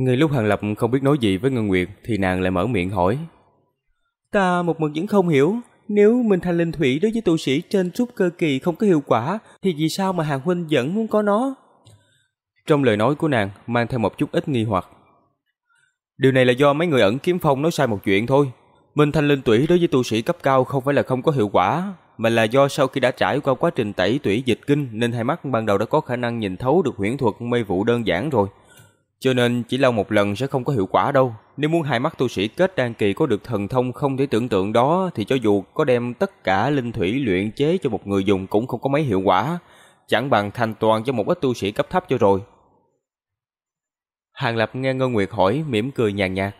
Ngay lúc Hàng Lập không biết nói gì với Ngân Nguyệt thì nàng lại mở miệng hỏi. Ta một mực vẫn không hiểu, nếu Minh Thanh Linh Thủy đối với tu sĩ trên trúc cơ kỳ không có hiệu quả thì vì sao mà Hàng Huynh vẫn muốn có nó? Trong lời nói của nàng mang theo một chút ít nghi hoặc. Điều này là do mấy người ẩn kiếm phong nói sai một chuyện thôi. Minh Thanh Linh Tủy đối với tu sĩ cấp cao không phải là không có hiệu quả, mà là do sau khi đã trải qua quá trình tẩy tủy dịch kinh nên hai mắt ban đầu đã có khả năng nhìn thấu được huyễn thuật mê vụ đơn giản rồi. Cho nên chỉ lau một lần sẽ không có hiệu quả đâu. Nếu muốn hai mắt tu sĩ kết đan kỳ có được thần thông không thể tưởng tượng đó thì cho dù có đem tất cả linh thủy luyện chế cho một người dùng cũng không có mấy hiệu quả. Chẳng bằng thành toàn cho một ít tu sĩ cấp thấp cho rồi. Hàng Lập nghe Ngân Nguyệt hỏi mỉm cười nhàn nhạt.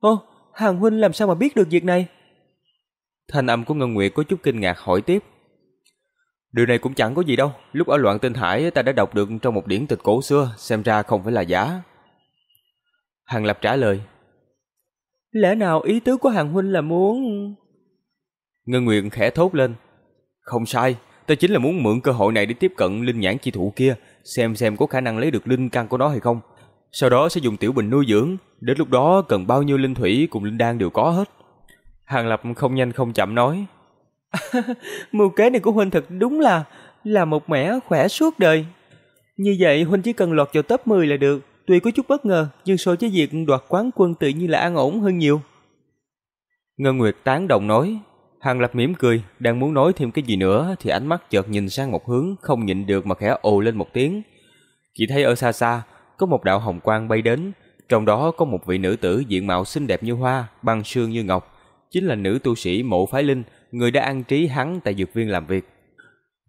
Ô, Hàng Huynh làm sao mà biết được việc này? Thanh âm của Ngân Nguyệt có chút kinh ngạc hỏi tiếp. Điều này cũng chẳng có gì đâu, lúc ở loạn tinh hải ta đã đọc được trong một điển tịch cổ xưa, xem ra không phải là giả. Hàng Lập trả lời. Lẽ nào ý tứ của Hàng Huynh là muốn... Ngân Nguyệt khẽ thốt lên. Không sai, ta chính là muốn mượn cơ hội này để tiếp cận linh nhãn chi thụ kia, xem xem có khả năng lấy được linh căn của nó hay không. Sau đó sẽ dùng tiểu bình nuôi dưỡng, đến lúc đó cần bao nhiêu linh thủy cùng linh đan đều có hết. Hàng Lập không nhanh không chậm nói. Mưu kế này của Huynh thật đúng là là một mẻ khỏe suốt đời. Như vậy Huynh chỉ cần lọt vào top 10 là được. Tuy có chút bất ngờ, nhưng so với việc đoạt quán quân tự nhiên là an ổn hơn nhiều. Ngân Nguyệt tán đồng nói. Hàng Lập mỉm cười, đang muốn nói thêm cái gì nữa thì ánh mắt chợt nhìn sang một hướng, không nhịn được mà khẽ ồ lên một tiếng. Chỉ thấy ở xa xa, có một đạo hồng quang bay đến, trong đó có một vị nữ tử diện mạo xinh đẹp như hoa, băng sương như ngọc, chính là nữ tu sĩ Mộ Phái Linh, người đã an trí hắn tại dược viên làm việc.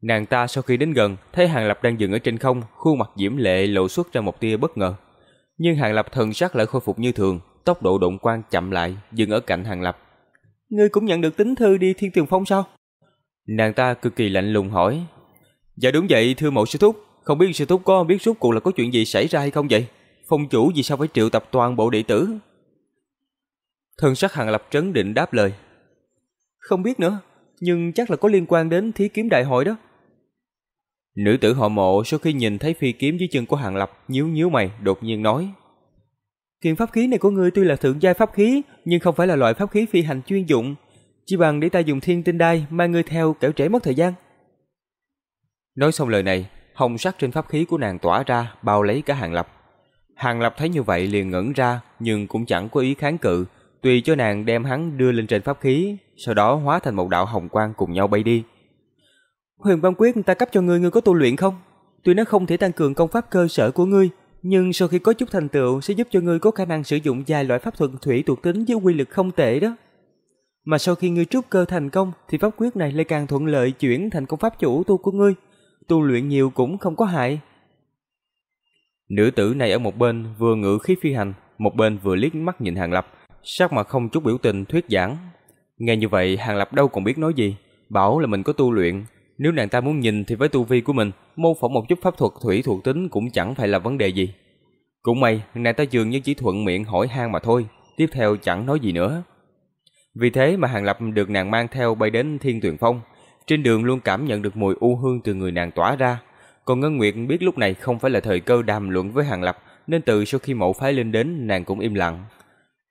Nàng ta sau khi đến gần, thấy Hàng Lập đang dừng ở trên không, khuôn mặt diễm lệ lộ xuất ra một tia bất ngờ. Nhưng Hàng Lập thần sắc lại khôi phục như thường, tốc độ động quang chậm lại, dừng ở cạnh Hàng Lập. Ngươi cũng nhận được tín thư đi Thiên Tuyền Phong sao? Nàng ta cực kỳ lạnh lùng hỏi. Dạ đúng vậy, thưa mộ sư thúc, không biết sư thúc có biết rốt cuộc là có chuyện gì xảy ra hay không vậy? Phong chủ vì sao phải triệu tập toàn bộ đệ tử? Thần sắc Hàng Lập trấn định đáp lời. Không biết nữa, nhưng chắc là có liên quan đến thí kiếm đại hội đó. Nữ tử họ mộ sau khi nhìn thấy phi kiếm dưới chân của Hàng Lập nhíu nhíu mày đột nhiên nói. Kiện pháp khí này của ngươi tuy là thượng giai pháp khí, nhưng không phải là loại pháp khí phi hành chuyên dụng. Chỉ bằng để ta dùng thiên tinh đai mang ngươi theo kẻo trễ mất thời gian. Nói xong lời này, hồng sắc trên pháp khí của nàng tỏa ra bao lấy cả Hàng Lập. Hàng Lập thấy như vậy liền ngẩn ra nhưng cũng chẳng có ý kháng cự, tùy cho nàng đem hắn đưa lên trên pháp khí, sau đó hóa thành một đạo hồng quang cùng nhau bay đi. Huyền Văn Quyết ta cấp cho ngươi, ngươi có tu luyện không? Tuy nó không thể tăng cường công pháp cơ sở của ngươi, nhưng sau khi có chút thành tựu sẽ giúp cho ngươi có khả năng sử dụng vài loại pháp thuật thủy thuộc tính với quy lực không tệ đó. Mà sau khi ngươi trúc cơ thành công thì pháp quyết này lại càng thuận lợi chuyển thành công pháp chủ tu của ngươi. Tu luyện nhiều cũng không có hại. Nữ tử này ở một bên vừa ngự khí phi hành, một bên vừa liếc mắt nhìn Hàng Lập, sắc mặt không chút biểu tình thuyết giảng. Nghe như vậy Hàng Lập đâu còn biết nói gì, bảo là mình có tu luyện, nếu nàng ta muốn nhìn thì với tu vi của mình, mô phỏng một chút pháp thuật thủy thuộc tính cũng chẳng phải là vấn đề gì. Cũng may, nàng ta dường như chỉ thuận miệng hỏi han mà thôi, tiếp theo chẳng nói gì nữa. Vì thế mà Hàng Lập được nàng mang theo bay đến Thiên Tuyền Phong, trên đường luôn cảm nhận được mùi u hương từ người nàng tỏa ra. Còn Ngân Nguyệt biết lúc này không phải là thời cơ đàm luận với Hàng Lập, nên từ sau khi mẫu phái lên đến nàng cũng im lặng.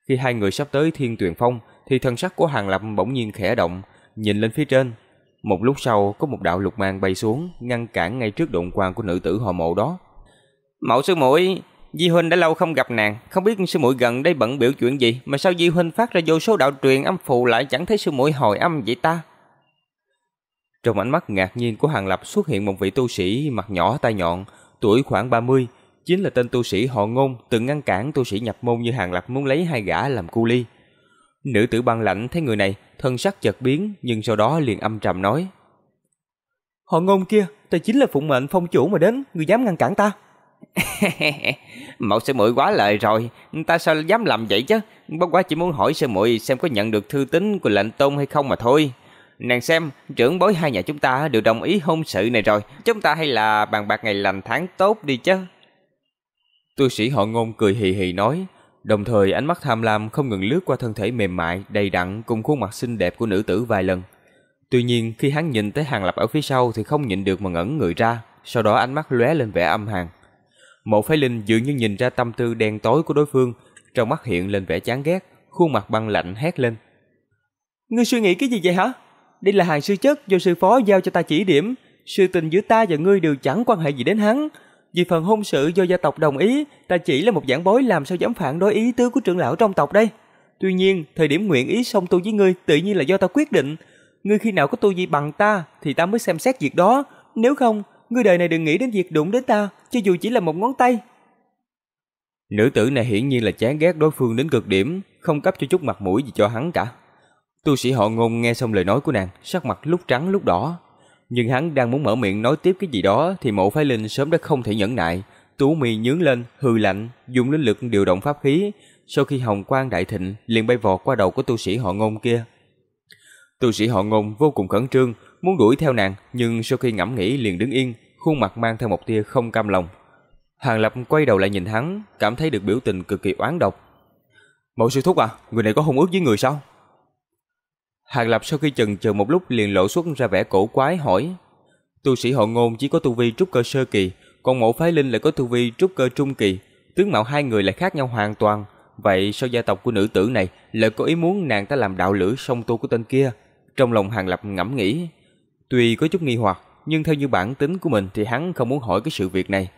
Khi hai người sắp tới Thiên Tuyền Phong, thì thân sắc của Hàng Lập bỗng nhiên khẽ động, nhìn lên phía trên, một lúc sau có một đạo lục mang bay xuống, ngăn cản ngay trước đụng quang của nữ tử họ mộ đó. Mẫu sư muội, Di huynh đã lâu không gặp nàng, không biết sư muội gần đây bận biểu chuyện gì mà sao Di huynh phát ra vô số đạo truyền âm phù lại chẳng thấy sư muội hồi âm vậy ta? Trong ánh mắt ngạc nhiên của Hàng Lập xuất hiện một vị tu sĩ mặt nhỏ tai nhọn, tuổi khoảng 30, chính là tên tu sĩ họ Ngôn từng ngăn cản tu sĩ nhập môn như Hàng Lập muốn lấy hai gã làm cu ly. Nữ tử băng lãnh thấy người này, thân sắc chợt biến, nhưng sau đó liền âm trầm nói: "Họ ngôn kia, ta chính là phụng mệnh phong chủ mà đến, người dám ngăn cản ta?" Mẫu sư muội quá lời rồi, ta sao dám làm vậy chứ? Bất quá chỉ muốn hỏi sư muội xem có nhận được thư tín của lệnh tôn hay không mà thôi. Nàng xem, trưởng bối hai nhà chúng ta đều đồng ý hôn sự này rồi, chúng ta hay là bàn bạc ngày lành tháng tốt đi chứ. Tu sĩ họ ngôn cười hì hì nói, Đồng thời ánh mắt tham lam không ngừng lướt qua thân thể mềm mại, đầy đặn cùng khuôn mặt xinh đẹp của nữ tử vài lần. Tuy nhiên, khi hắn nhìn tới Hàng Lập ở phía sau thì không nhịn được mà ngẩn người ra, sau đó ánh mắt lóe lên vẻ âm hàn. Mộ Phái Linh dường như nhìn ra tâm tư đen tối của đối phương, trong mắt hiện lên vẻ chán ghét, khuôn mặt băng lạnh hét lên. Ngươi suy nghĩ cái gì vậy hả? Đây là hàng sư chất do sư phó giao cho ta chỉ điểm, sự tình giữa ta và ngươi đều chẳng quan hệ gì đến hắn. Vì phần hôn sự do gia tộc đồng ý, ta chỉ là một giảng bối làm sao dám phản đối ý tứ của trưởng lão trong tộc đây. Tuy nhiên, thời điểm nguyện ý song tu với ngươi tự nhiên là do ta quyết định. Ngươi khi nào có tu gì bằng ta thì ta mới xem xét việc đó. Nếu không, ngươi đời này đừng nghĩ đến việc đụng đến ta, cho dù chỉ là một ngón tay. Nữ tử này hiển nhiên là chán ghét đối phương đến cực điểm, không cấp cho chút mặt mũi gì cho hắn cả. Tu sĩ họ ngôn nghe xong lời nói của nàng, sắc mặt lúc trắng lúc đỏ. Nhưng hắn đang muốn mở miệng nói tiếp cái gì đó thì mộ phái linh sớm đã không thể nhẫn nại. Tú mì nhướng lên, hư lạnh, dùng linh lực điều động pháp khí. Sau khi hồng quang đại thịnh, liền bay vọt qua đầu của tu sĩ họ ngôn kia. Tu sĩ họ ngôn vô cùng khẩn trương, muốn đuổi theo nàng, nhưng sau khi ngẫm nghĩ liền đứng yên, khuôn mặt mang theo một tia không cam lòng. Hàng Lập quay đầu lại nhìn hắn, cảm thấy được biểu tình cực kỳ oán độc. Mộ sư thúc à, người này có hung ước với người sao? Hàng Lập sau khi chần chờ một lúc liền lộ xuất ra vẻ cổ quái hỏi. Tu sĩ họ ngôn chỉ có tu vi trúc cơ sơ kỳ, còn mộ phái linh lại có tu vi trúc cơ trung kỳ. Tướng mạo hai người lại khác nhau hoàn toàn. Vậy sao gia tộc của nữ tử này lại có ý muốn nàng ta làm đạo lữ song tu của tên kia? Trong lòng Hàng Lập ngẫm nghĩ. Tuy có chút nghi hoặc, nhưng theo như bản tính của mình thì hắn không muốn hỏi cái sự việc này.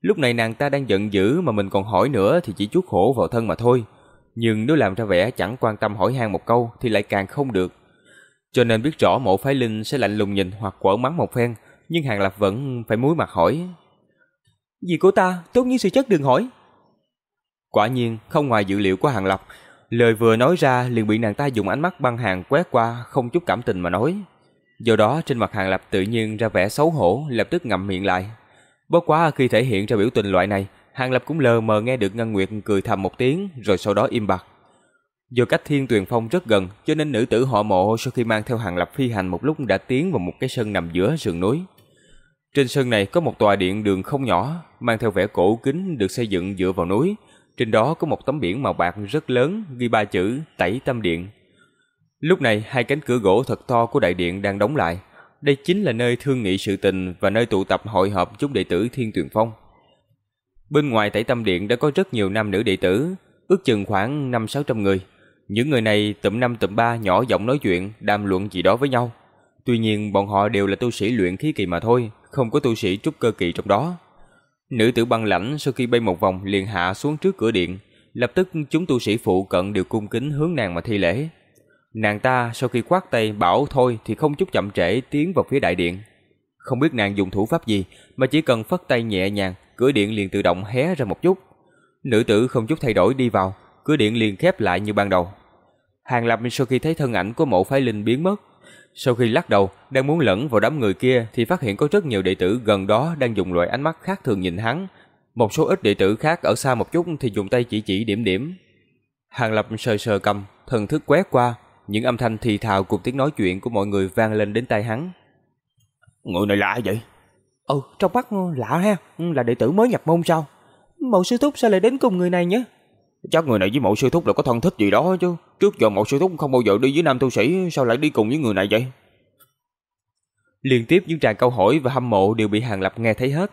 Lúc này nàng ta đang giận dữ mà mình còn hỏi nữa thì chỉ chuốc khổ vào thân mà thôi nhưng nếu làm ra vẻ chẳng quan tâm hỏi han một câu thì lại càng không được. Cho nên biết rõ mộ phái linh sẽ lạnh lùng nhìn hoặc quở mắng một phen, nhưng Hàng Lập vẫn phải muối mặt hỏi. Gì của ta, tốt như sự chất đừng hỏi. Quả nhiên, không ngoài dự liệu của Hàng Lập, lời vừa nói ra liền bị nàng ta dùng ánh mắt băng hàng quét qua, không chút cảm tình mà nói. Do đó trên mặt Hàng Lập tự nhiên ra vẻ xấu hổ, lập tức ngậm miệng lại. Bất quá khi thể hiện ra biểu tình loại này, Hàng Lập cũng lờ mờ nghe được Ngân Nguyệt cười thầm một tiếng rồi sau đó im bặt. Do cách Thiên Tuyền Phong rất gần, cho nên nữ tử họ mộ sau khi mang theo Hàng Lập phi hành một lúc đã tiến vào một cái sân nằm giữa sườn núi. Trên sân này có một tòa điện đường không nhỏ, mang theo vẻ cổ kính được xây dựng dựa vào núi. Trên đó có một tấm biển màu bạc rất lớn ghi ba chữ Tẩy Tâm Điện. Lúc này hai cánh cửa gỗ thật to của đại điện đang đóng lại. Đây chính là nơi thương nghị sự tình và nơi tụ tập hội họp chúng đệ tử Thiên Tuyền Phong. Bên ngoài tẩy tâm điện đã có rất nhiều nam nữ đệ tử, ước chừng khoảng năm sáu trăm người. Những người này tụm năm tụm ba nhỏ giọng nói chuyện, đàm luận gì đó với nhau. Tuy nhiên bọn họ đều là tu sĩ luyện khí kỳ mà thôi, không có tu sĩ trúc cơ kỳ trong đó. Nữ tử băng lãnh sau khi bay một vòng liền hạ xuống trước cửa điện, lập tức chúng tu sĩ phụ cận đều cung kính hướng nàng mà thi lễ. Nàng ta sau khi quát tay bảo thôi thì không chút chậm trễ tiến vào phía đại điện. Không biết nàng dùng thủ pháp gì mà chỉ cần phất tay nhẹ nhàng cửa điện liền tự động hé ra một chút. Nữ tử không chút thay đổi đi vào, cửa điện liền khép lại như ban đầu. Hàng Lập sau khi thấy thân ảnh của mộ phái linh biến mất, sau khi lắc đầu, đang muốn lẫn vào đám người kia thì phát hiện có rất nhiều đệ tử gần đó đang dùng loại ánh mắt khác thường nhìn hắn. Một số ít đệ tử khác ở xa một chút thì dùng tay chỉ chỉ điểm điểm. Hàng Lập sờ sờ cầm, thần thức quét qua, những âm thanh thì thào cùng tiếng nói chuyện của mọi người vang lên đến tai hắn. Người này là ai vậy? Ừ, trong mắt lạ ha, là đệ tử mới nhập môn sao? Mậu sư thúc sao lại đến cùng người này nhé? Chắc người này với mậu sư thúc là có thân thích gì đó chứ. Trước giờ mậu sư thúc không bao giờ đi với nam tu sĩ, sao lại đi cùng với người này vậy? Liên tiếp những tràng câu hỏi và hâm mộ đều bị Hàng Lập nghe thấy hết.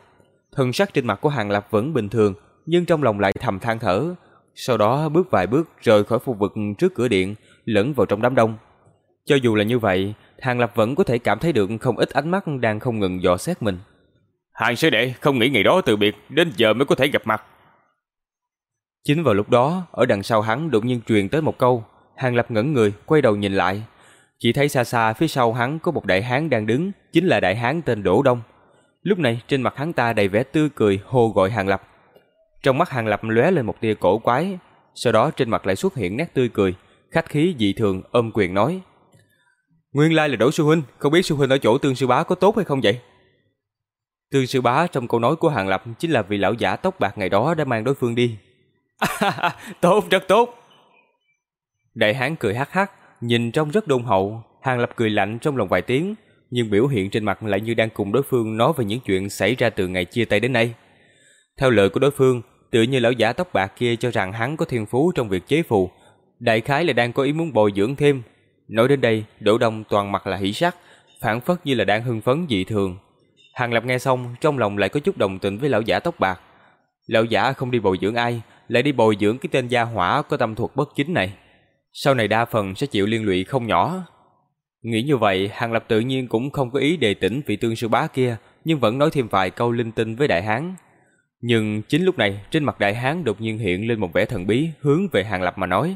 Thân sắc trên mặt của Hàng Lập vẫn bình thường, nhưng trong lòng lại thầm than thở. Sau đó bước vài bước rời khỏi khu vực trước cửa điện, lẫn vào trong đám đông. Cho dù là như vậy, Hàng Lập vẫn có thể cảm thấy được không ít ánh mắt đang không ngừng dò xét mình. Hàng sư đệ không nghĩ ngày đó từ biệt, đến giờ mới có thể gặp mặt. Chính vào lúc đó, ở đằng sau hắn đột nhiên truyền tới một câu, Hàng Lập ngẩn người, quay đầu nhìn lại. Chỉ thấy xa xa phía sau hắn có một đại hán đang đứng, chính là đại hán tên Đỗ Đông. Lúc này trên mặt hắn ta đầy vẻ tươi cười hô gọi Hàng Lập. Trong mắt Hàng Lập lóe lên một tia cổ quái, sau đó trên mặt lại xuất hiện nét tươi cười, khách khí dị thường ôm quyền nói: "Nguyên lai là Đỗ sư huynh, không biết sư huynh ở chỗ Tương sư bá có tốt hay không vậy?" Tương sư bá trong câu nói của Hàng Lập chính là vì lão giả tóc bạc ngày đó đã mang đối phương đi. tốt, rất tốt. Đại hán cười hắc hắc, nhìn trông rất đôn hậu, Hàng Lập cười lạnh trong lòng vài tiếng, nhưng biểu hiện trên mặt lại như đang cùng đối phương nói về những chuyện xảy ra từ ngày chia tay đến nay. Theo lời của đối phương, tự như lão giả tóc bạc kia cho rằng hắn có thiên phú trong việc chế phù, đại khái là đang có ý muốn bồi dưỡng thêm. Nói đến đây, Đỗ Đông toàn mặt là hỉ sắc, phản phất như là đang hưng phấn dị thường, Hàng Lập nghe xong, trong lòng lại có chút đồng tình với lão giả tóc bạc. Lão giả không đi bồi dưỡng ai, lại đi bồi dưỡng cái tên gia hỏa có tâm thuật bất chính này. Sau này đa phần sẽ chịu liên lụy không nhỏ. Nghĩ như vậy, Hàng Lập tự nhiên cũng không có ý đề tỉnh vị tương sư bá kia, nhưng vẫn nói thêm vài câu linh tinh với đại hán. Nhưng chính lúc này, trên mặt đại hán đột nhiên hiện lên một vẻ thần bí, hướng về Hàng Lập mà nói.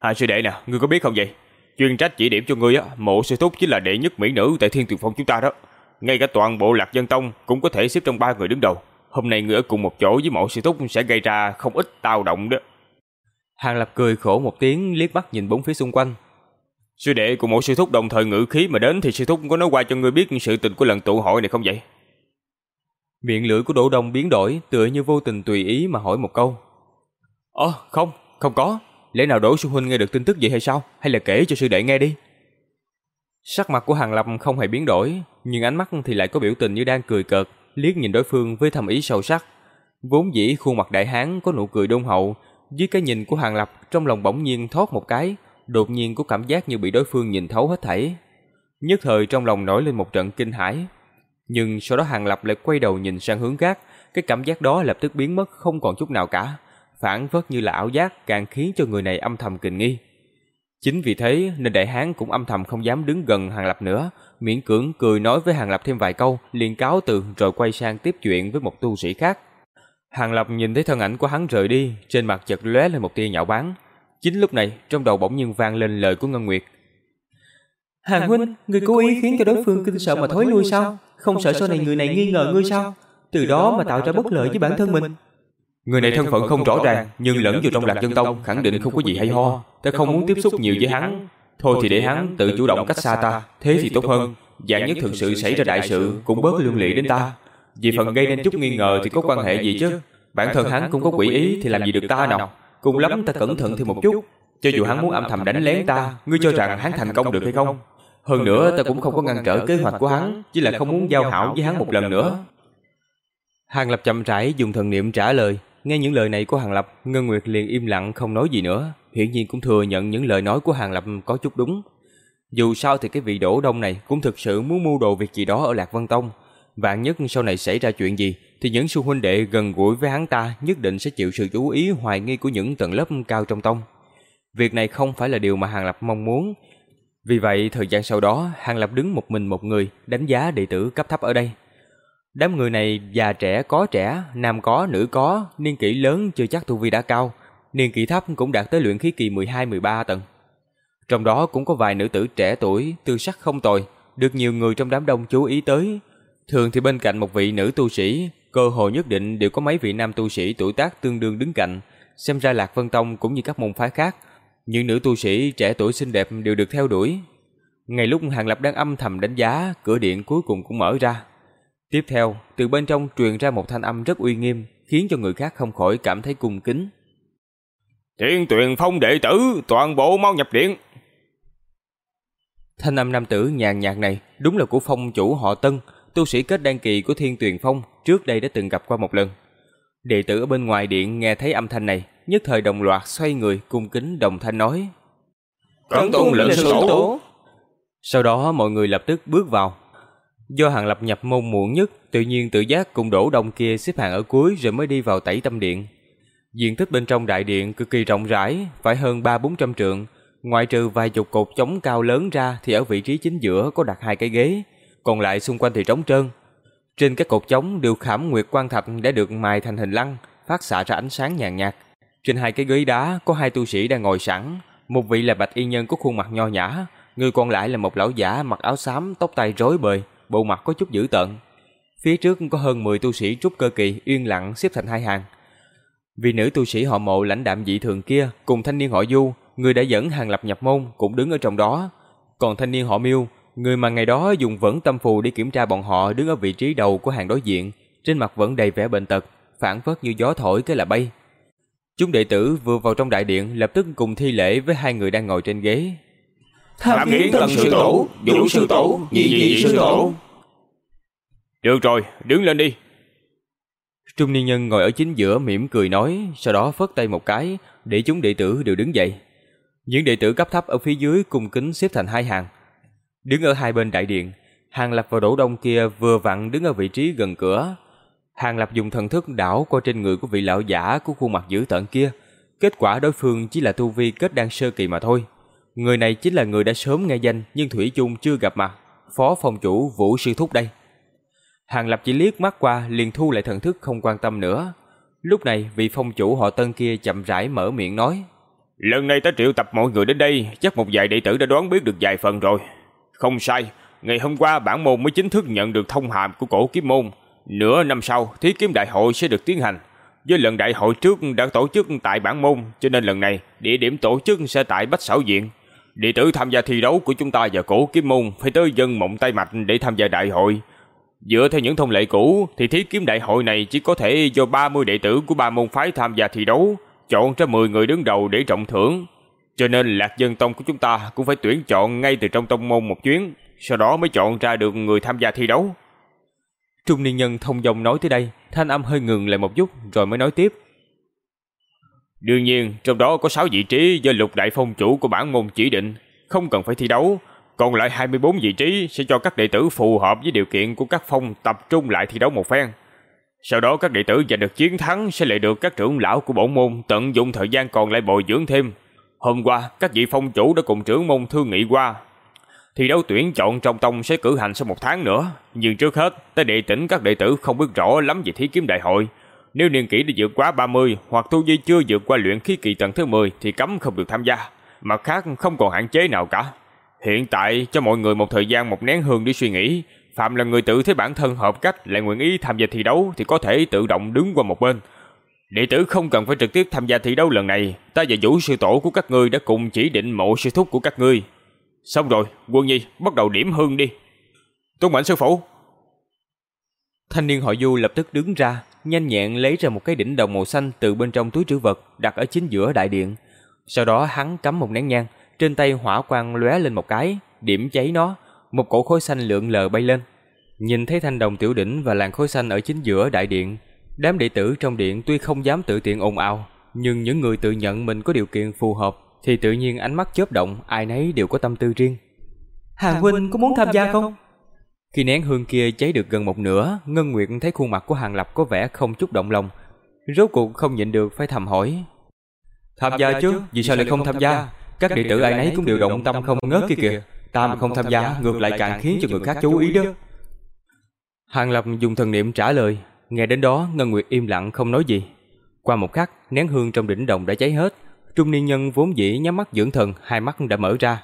Hai sư đệ nè, ngươi có biết không vậy? Chuyên trách chỉ điểm cho ngươi á, mộ sư thúc chính là đệ nhất mỹ nữ tại thiên tuyệt phong chúng ta đó. Ngay cả toàn bộ lạc dân tông cũng có thể xếp trong ba người đứng đầu. Hôm nay ngươi ở cùng một chỗ với mộ sư thúc sẽ gây ra không ít tao động đó. Hàng Lập cười khổ một tiếng liếc mắt nhìn bốn phía xung quanh. Sư đệ cùng mộ sư thúc đồng thời ngữ khí mà đến thì sư thúc có nói qua cho ngươi biết sự tình của lần tụ hội này không vậy? Miệng lưỡi của Đỗ Đông biến đổi, tựa như vô tình tùy ý mà hỏi một câu. Ồ, không, không có. Lẽ nào Đỗ Sư Huynh nghe được tin tức gì hay sao? Hay là kể cho sư đệ nghe đi? Sắc mặt của Hàng Lập không hề biến đổi, nhưng ánh mắt thì lại có biểu tình như đang cười cợt, liếc nhìn đối phương với thầm ý sâu sắc. Vốn dĩ khuôn mặt đại hán có nụ cười đôn hậu, dưới cái nhìn của Hàng Lập trong lòng bỗng nhiên thoát một cái, đột nhiên có cảm giác như bị đối phương nhìn thấu hết thảy. Nhất thời trong lòng nổi lên một trận kinh hãi, nhưng sau đó Hàng Lập lại quay đầu nhìn sang hướng khác, cái cảm giác đó lập tức biến mất không còn chút nào cả, phản phất như là ảo giác càng khiến cho người này âm thầm kinh nghi. Chính vì thế nên đại hán cũng âm thầm không dám đứng gần Hàng Lập nữa, miễn cưỡng cười nói với Hàng Lập thêm vài câu, liền cáo từ rồi quay sang tiếp chuyện với một tu sĩ khác. Hàng Lập nhìn thấy thân ảnh của hắn rời đi, trên mặt chợt lóe lên một tia nhạo báng. Chính lúc này, trong đầu bỗng nhiên vang lên lời của Ngân Nguyệt. Hàng huynh, người cố ý khiến cho đối phương kinh sợ mà thối lui sao? Không sợ sau này người này nghi ngờ ngươi sao? Từ đó mà tạo ra bất lợi với bản thân mình. Người này thân phận không rõ ràng, nhưng lẫn vào trong lạc dân tông, khẳng định không có gì hay ho. Ta không muốn tiếp xúc nhiều với hắn. Thôi thì để hắn tự chủ động cách xa ta, thế thì tốt hơn. Dạng nhất thực sự xảy ra đại sự, cũng bớt liên lụy đến ta. Vì phần gây nên chút nghi ngờ thì có quan hệ gì chứ? Bản thân hắn cũng có quỷ ý thì làm gì được ta nào? Cùng lắm ta cẩn thận thêm một chút. Cho dù hắn muốn âm thầm đánh lén ta, ngươi cho rằng hắn thành công được hay không? Hơn nữa ta cũng không có ngăn trở kế hoạch của hắn, chỉ là không muốn giao hảo với hắn một lần nữa. Hàng Lập chậm rãi dùng thần niệm trả lời, nghe những lời này của Hàng Lập, Ngân Nguyệt liền im lặng không nói gì nữa, hiển nhiên cũng thừa nhận những lời nói của Hàng Lập có chút đúng. Dù sao thì cái vị đổ đông này cũng thực sự muốn mưu đồ việc gì đó ở Lạc Vân Tông, vạn nhất sau này xảy ra chuyện gì thì những sư huynh đệ gần gũi với hắn ta nhất định sẽ chịu sự chú ý hoài nghi của những tầng lớp cao trong tông. Việc này không phải là điều mà Hàng Lập mong muốn, vì vậy, thời gian sau đó, Hàng Lập đứng một mình một người, đánh giá đệ tử cấp thấp ở đây. Đám người này già trẻ có trẻ, nam có, nữ có, niên kỷ lớn chưa chắc tu vi đã cao, niên kỷ thấp cũng đạt tới luyện khí kỳ 12-13 tầng. Trong đó cũng có vài nữ tử trẻ tuổi, tư sắc không tồi, được nhiều người trong đám đông chú ý tới. Thường thì bên cạnh một vị nữ tu sĩ, cơ hội nhất định đều có mấy vị nam tu sĩ tuổi tác tương đương đứng cạnh. Xem ra Lạc Vân Tông cũng như các môn phái khác, những nữ tu sĩ trẻ tuổi xinh đẹp đều được theo đuổi. Ngay lúc Hàng Lập đang âm thầm đánh giá, cửa điện cuối cùng cũng mở ra. Tiếp theo, từ bên trong truyền ra một thanh âm rất uy nghiêm, khiến cho người khác không khỏi cảm thấy cung kính. Thiên tuyền phong đệ tử, toàn bộ mau nhập điện. Thanh âm nam tử nhàn nhạt này đúng là của phong chủ họ Tân, tu sĩ kết đan kỳ của Thiên Tuyền Phong, trước đây đã từng gặp qua một lần. Đệ tử ở bên ngoài điện nghe thấy âm thanh này, nhất thời đồng loạt xoay người cung kính đồng thanh nói. Cẩn tôn lệnh sư tổ. Sau đó mọi người lập tức bước vào. Do hàng lập nhập môn muộn nhất, tự nhiên tự giác cùng đổ đông kia xếp hàng ở cuối rồi mới đi vào tẩy tâm điện. Diện tích bên trong đại điện cực kỳ rộng rãi, phải hơn ba bốn trăm trượng. Ngoại trừ vài chục cột chống cao lớn ra thì ở vị trí chính giữa có đặt hai cái ghế, còn lại xung quanh thì trống trơn. Trên các cột chống đều khảm nguyệt quan thạch đã được mài thành hình lăng, phát xạ ra ánh sáng nhàn nhạt. Trên hai cái ghế đá có hai tu sĩ đang ngồi sẵn, một vị là bạch y nhân có khuôn mặt nho nhã, người còn lại là một lão giả mặc áo xám, tóc tai rối bời, bộ mặt có chút dữ tợn. Phía trước có hơn 10 tu sĩ trúc cơ kỳ yên lặng xếp thành hai hàng. Vì nữ tu sĩ họ mộ lãnh đạm dị thường kia cùng thanh niên họ Du, người đã dẫn hàng lập nhập môn cũng đứng ở trong đó. Còn thanh niên họ Miêu, người mà ngày đó dùng vẫn tâm phù đi kiểm tra bọn họ đứng ở vị trí đầu của hàng đối diện, trên mặt vẫn đầy vẻ bệnh tật, phản phất như gió thổi cái là bay. Chúng đệ tử vừa vào trong đại điện lập tức cùng thi lễ với hai người đang ngồi trên ghế. Tham kiến tần sư tổ, vũ sư tổ, nhị nhị sư tổ. Được rồi, đứng lên đi. Trung niên nhân ngồi ở chính giữa mỉm cười nói, sau đó phất tay một cái, để chúng đệ tử đều đứng dậy. Những đệ tử cấp thấp ở phía dưới cung kính xếp thành hai hàng. Đứng ở hai bên đại điện, hàng lập và đổ đông kia vừa vặn đứng ở vị trí gần cửa. Hàng Lập dùng thần thức đảo qua trên người của vị lão giả của khuôn mặt dữ tợn kia. Kết quả đối phương chỉ là tu vi kết đan sơ kỳ mà thôi. Người này chính là người đã sớm nghe danh nhưng Thủy chung chưa gặp mặt. Phó phòng chủ Vũ Sư Thúc đây. Hàng Lập chỉ liếc mắt qua liền thu lại thần thức không quan tâm nữa. Lúc này vị phong chủ họ Tân kia chậm rãi mở miệng nói. Lần này ta triệu tập mọi người đến đây, chắc một vài đệ tử đã đoán biết được vài phần rồi. Không sai, ngày hôm qua bản môn mới chính thức nhận được thông hàm của cổ kiếm môn. Nửa năm sau, thí kiếm đại hội sẽ được tiến hành. Với lần đại hội trước đã tổ chức tại bản môn, cho nên lần này địa điểm tổ chức sẽ tại Bách Sảo Viện. Đệ tử tham gia thi đấu của chúng ta và cổ kiếm môn phải tới dân mộng tay mạch để tham gia đại hội. Dựa theo những thông lệ cũ thì thí kiếm đại hội này chỉ có thể do 30 đệ tử của ba môn phái tham gia thi đấu, chọn ra 10 người đứng đầu để trọng thưởng. Cho nên Lạc Dân Tông của chúng ta cũng phải tuyển chọn ngay từ trong tông môn một chuyến, sau đó mới chọn ra được người tham gia thi đấu. Trung niên nhân thông dòng nói tới đây, thanh âm hơi ngừng lại một chút rồi mới nói tiếp. Đương nhiên, trong đó có 6 vị trí do lục đại phong chủ của bản môn chỉ định, không cần phải thi đấu, còn lại 24 vị trí sẽ cho các đệ tử phù hợp với điều kiện của các phong tập trung lại thi đấu một phen. Sau đó các đệ tử giành được chiến thắng sẽ lại được các trưởng lão của bổn môn tận dụng thời gian còn lại bồi dưỡng thêm. Hôm qua, các vị phong chủ đã cùng trưởng môn thương nghị qua. Thi đấu tuyển chọn trong tông sẽ cử hành sau một tháng nữa. Nhưng trước hết, ta đệ tỉnh các đệ tử không biết rõ lắm về thí kiếm đại hội. Nếu niên kỷ đã vượt quá 30 hoặc tu vi chưa vượt qua luyện khí kỳ tầng thứ 10 thì cấm không được tham gia. Mặt khác không còn hạn chế nào cả. Hiện tại cho mọi người một thời gian một nén hương đi suy nghĩ, phạm là người tự thấy bản thân hợp cách lại nguyện ý tham gia thi đấu thì có thể tự động đứng qua một bên. Đệ tử không cần phải trực tiếp tham gia thi đấu lần này, ta và vũ sư tổ của các ngươi đã cùng chỉ định mộ sư thúc của các ngươi. Xong rồi, quân nhi, bắt đầu điểm hương đi. Tôn mệnh sư phụ. Thanh niên họ Du lập tức đứng ra, nhanh nhẹn lấy ra một cái đỉnh đồng màu xanh từ bên trong túi trữ vật đặt ở chính giữa đại điện. Sau đó hắn cắm một nén nhang, trên tay hỏa quang lóe lên một cái, điểm cháy nó, một cổ khối xanh lượn lờ bay lên. Nhìn thấy thanh đồng tiểu đỉnh và làn khối xanh ở chính giữa đại điện, đám đệ tử trong điện tuy không dám tự tiện ồn ào, nhưng những người tự nhận mình có điều kiện phù hợp thì tự nhiên ánh mắt chớp động, ai nấy đều có tâm tư riêng. Hàng huynh có muốn tham gia không? Khi nén hương kia cháy được gần một nửa, Ngân Nguyệt thấy khuôn mặt của Hàng Lập có vẻ không chút động lòng, rốt cuộc không nhịn được phải thầm hỏi. Tham gia chứ, vì sao lại không tham gia? Các đệ tử ai nấy cũng đều động tâm không ngớt kia kìa. Ta mà không tham gia, ngược lại càng khiến cho người khác chú ý đó. Hàng Lập dùng thần niệm trả lời, nghe đến đó Ngân Nguyệt im lặng không nói gì. Qua một khắc, nén hương trong đỉnh đồng đã cháy hết, trung niên nhân vốn dĩ nhắm mắt dưỡng thần, hai mắt đã mở ra.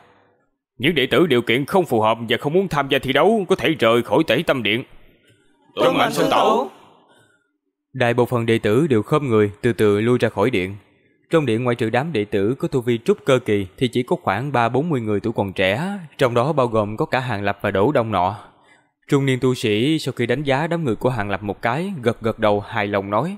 Những đệ tử điều kiện không phù hợp và không muốn tham gia thi đấu có thể rời khỏi tể tâm điện. Tuân mệnh sư tổ. Đại bộ phận đệ tử đều khom người, từ từ lui ra khỏi điện. Trong điện ngoại trừ đám đệ tử có tu vi trúc cơ kỳ thì chỉ có khoảng 3-40 người tuổi còn trẻ, trong đó bao gồm có cả Hàng Lập và Đỗ Đông Nọ. Trung niên tu sĩ sau khi đánh giá đám người của Hàng Lập một cái, gật gật đầu hài lòng nói.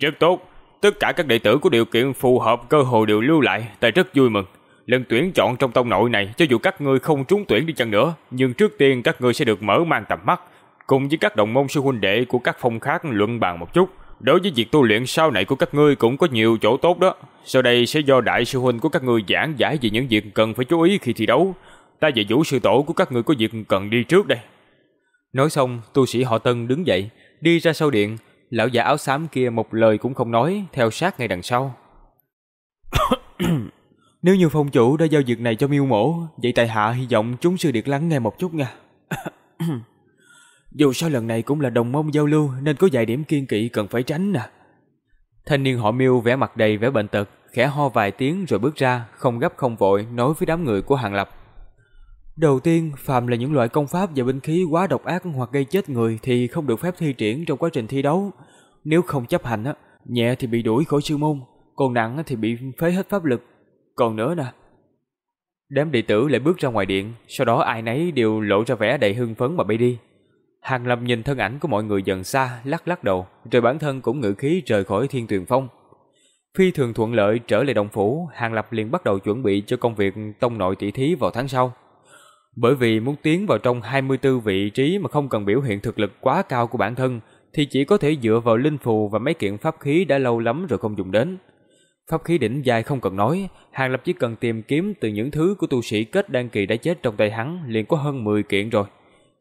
Rất tốt, tất cả các đệ tử có điều kiện phù hợp cơ hội đều lưu lại, ta rất vui mừng. Lần tuyển chọn trong tông nội này, cho dù các ngươi không trúng tuyển đi chăng nữa, nhưng trước tiên các ngươi sẽ được mở mang tầm mắt, cùng với các đồng môn sư huynh đệ của các phong khác luận bàn một chút. Đối với việc tu luyện sau này của các ngươi cũng có nhiều chỗ tốt đó. Sau đây sẽ do đại sư huynh của các ngươi giảng giải về những việc cần phải chú ý khi thi đấu. Ta và vũ sư tổ của các ngươi có việc cần đi trước đây. Nói xong, tu sĩ họ Tân đứng dậy, đi ra sau điện. Lão già áo xám kia một lời cũng không nói, theo sát ngay đằng sau. Nếu như phong chủ đã giao việc này cho miêu mổ, vậy tại hạ hy vọng chúng sư điệt lắng nghe một chút nha. Dù sao lần này cũng là đồng môn giao lưu nên có vài điểm kiên kỵ cần phải tránh nè. Thanh niên họ miêu vẻ mặt đầy vẻ bệnh tật, khẽ ho vài tiếng rồi bước ra, không gấp không vội nói với đám người của Hàng Lập. Đầu tiên, phàm là những loại công pháp và binh khí quá độc ác hoặc gây chết người thì không được phép thi triển trong quá trình thi đấu. Nếu không chấp hành nhẹ thì bị đuổi khỏi sư môn, còn nặng thì bị phế hết pháp lực. Còn nữa nè. Đám đệ tử lại bước ra ngoài điện, sau đó ai nấy đều lộ ra vẻ đầy hưng phấn mà bay đi. Hàng Lập nhìn thân ảnh của mọi người dần xa, lắc lắc đầu, rồi bản thân cũng ngự khí rời khỏi Thiên Tuyền Phong. Phi thường thuận lợi trở lại đồng phủ, Hàng Lập liền bắt đầu chuẩn bị cho công việc tông nội tỷ thí vào tháng sau. Bởi vì muốn tiến vào trong 24 vị trí mà không cần biểu hiện thực lực quá cao của bản thân, thì chỉ có thể dựa vào linh phù và mấy kiện pháp khí đã lâu lắm rồi không dùng đến. Pháp khí đỉnh dài không cần nói, Hàng Lập chỉ cần tìm kiếm từ những thứ của tu sĩ kết đan kỳ đã chết trong tay hắn liền có hơn 10 kiện rồi.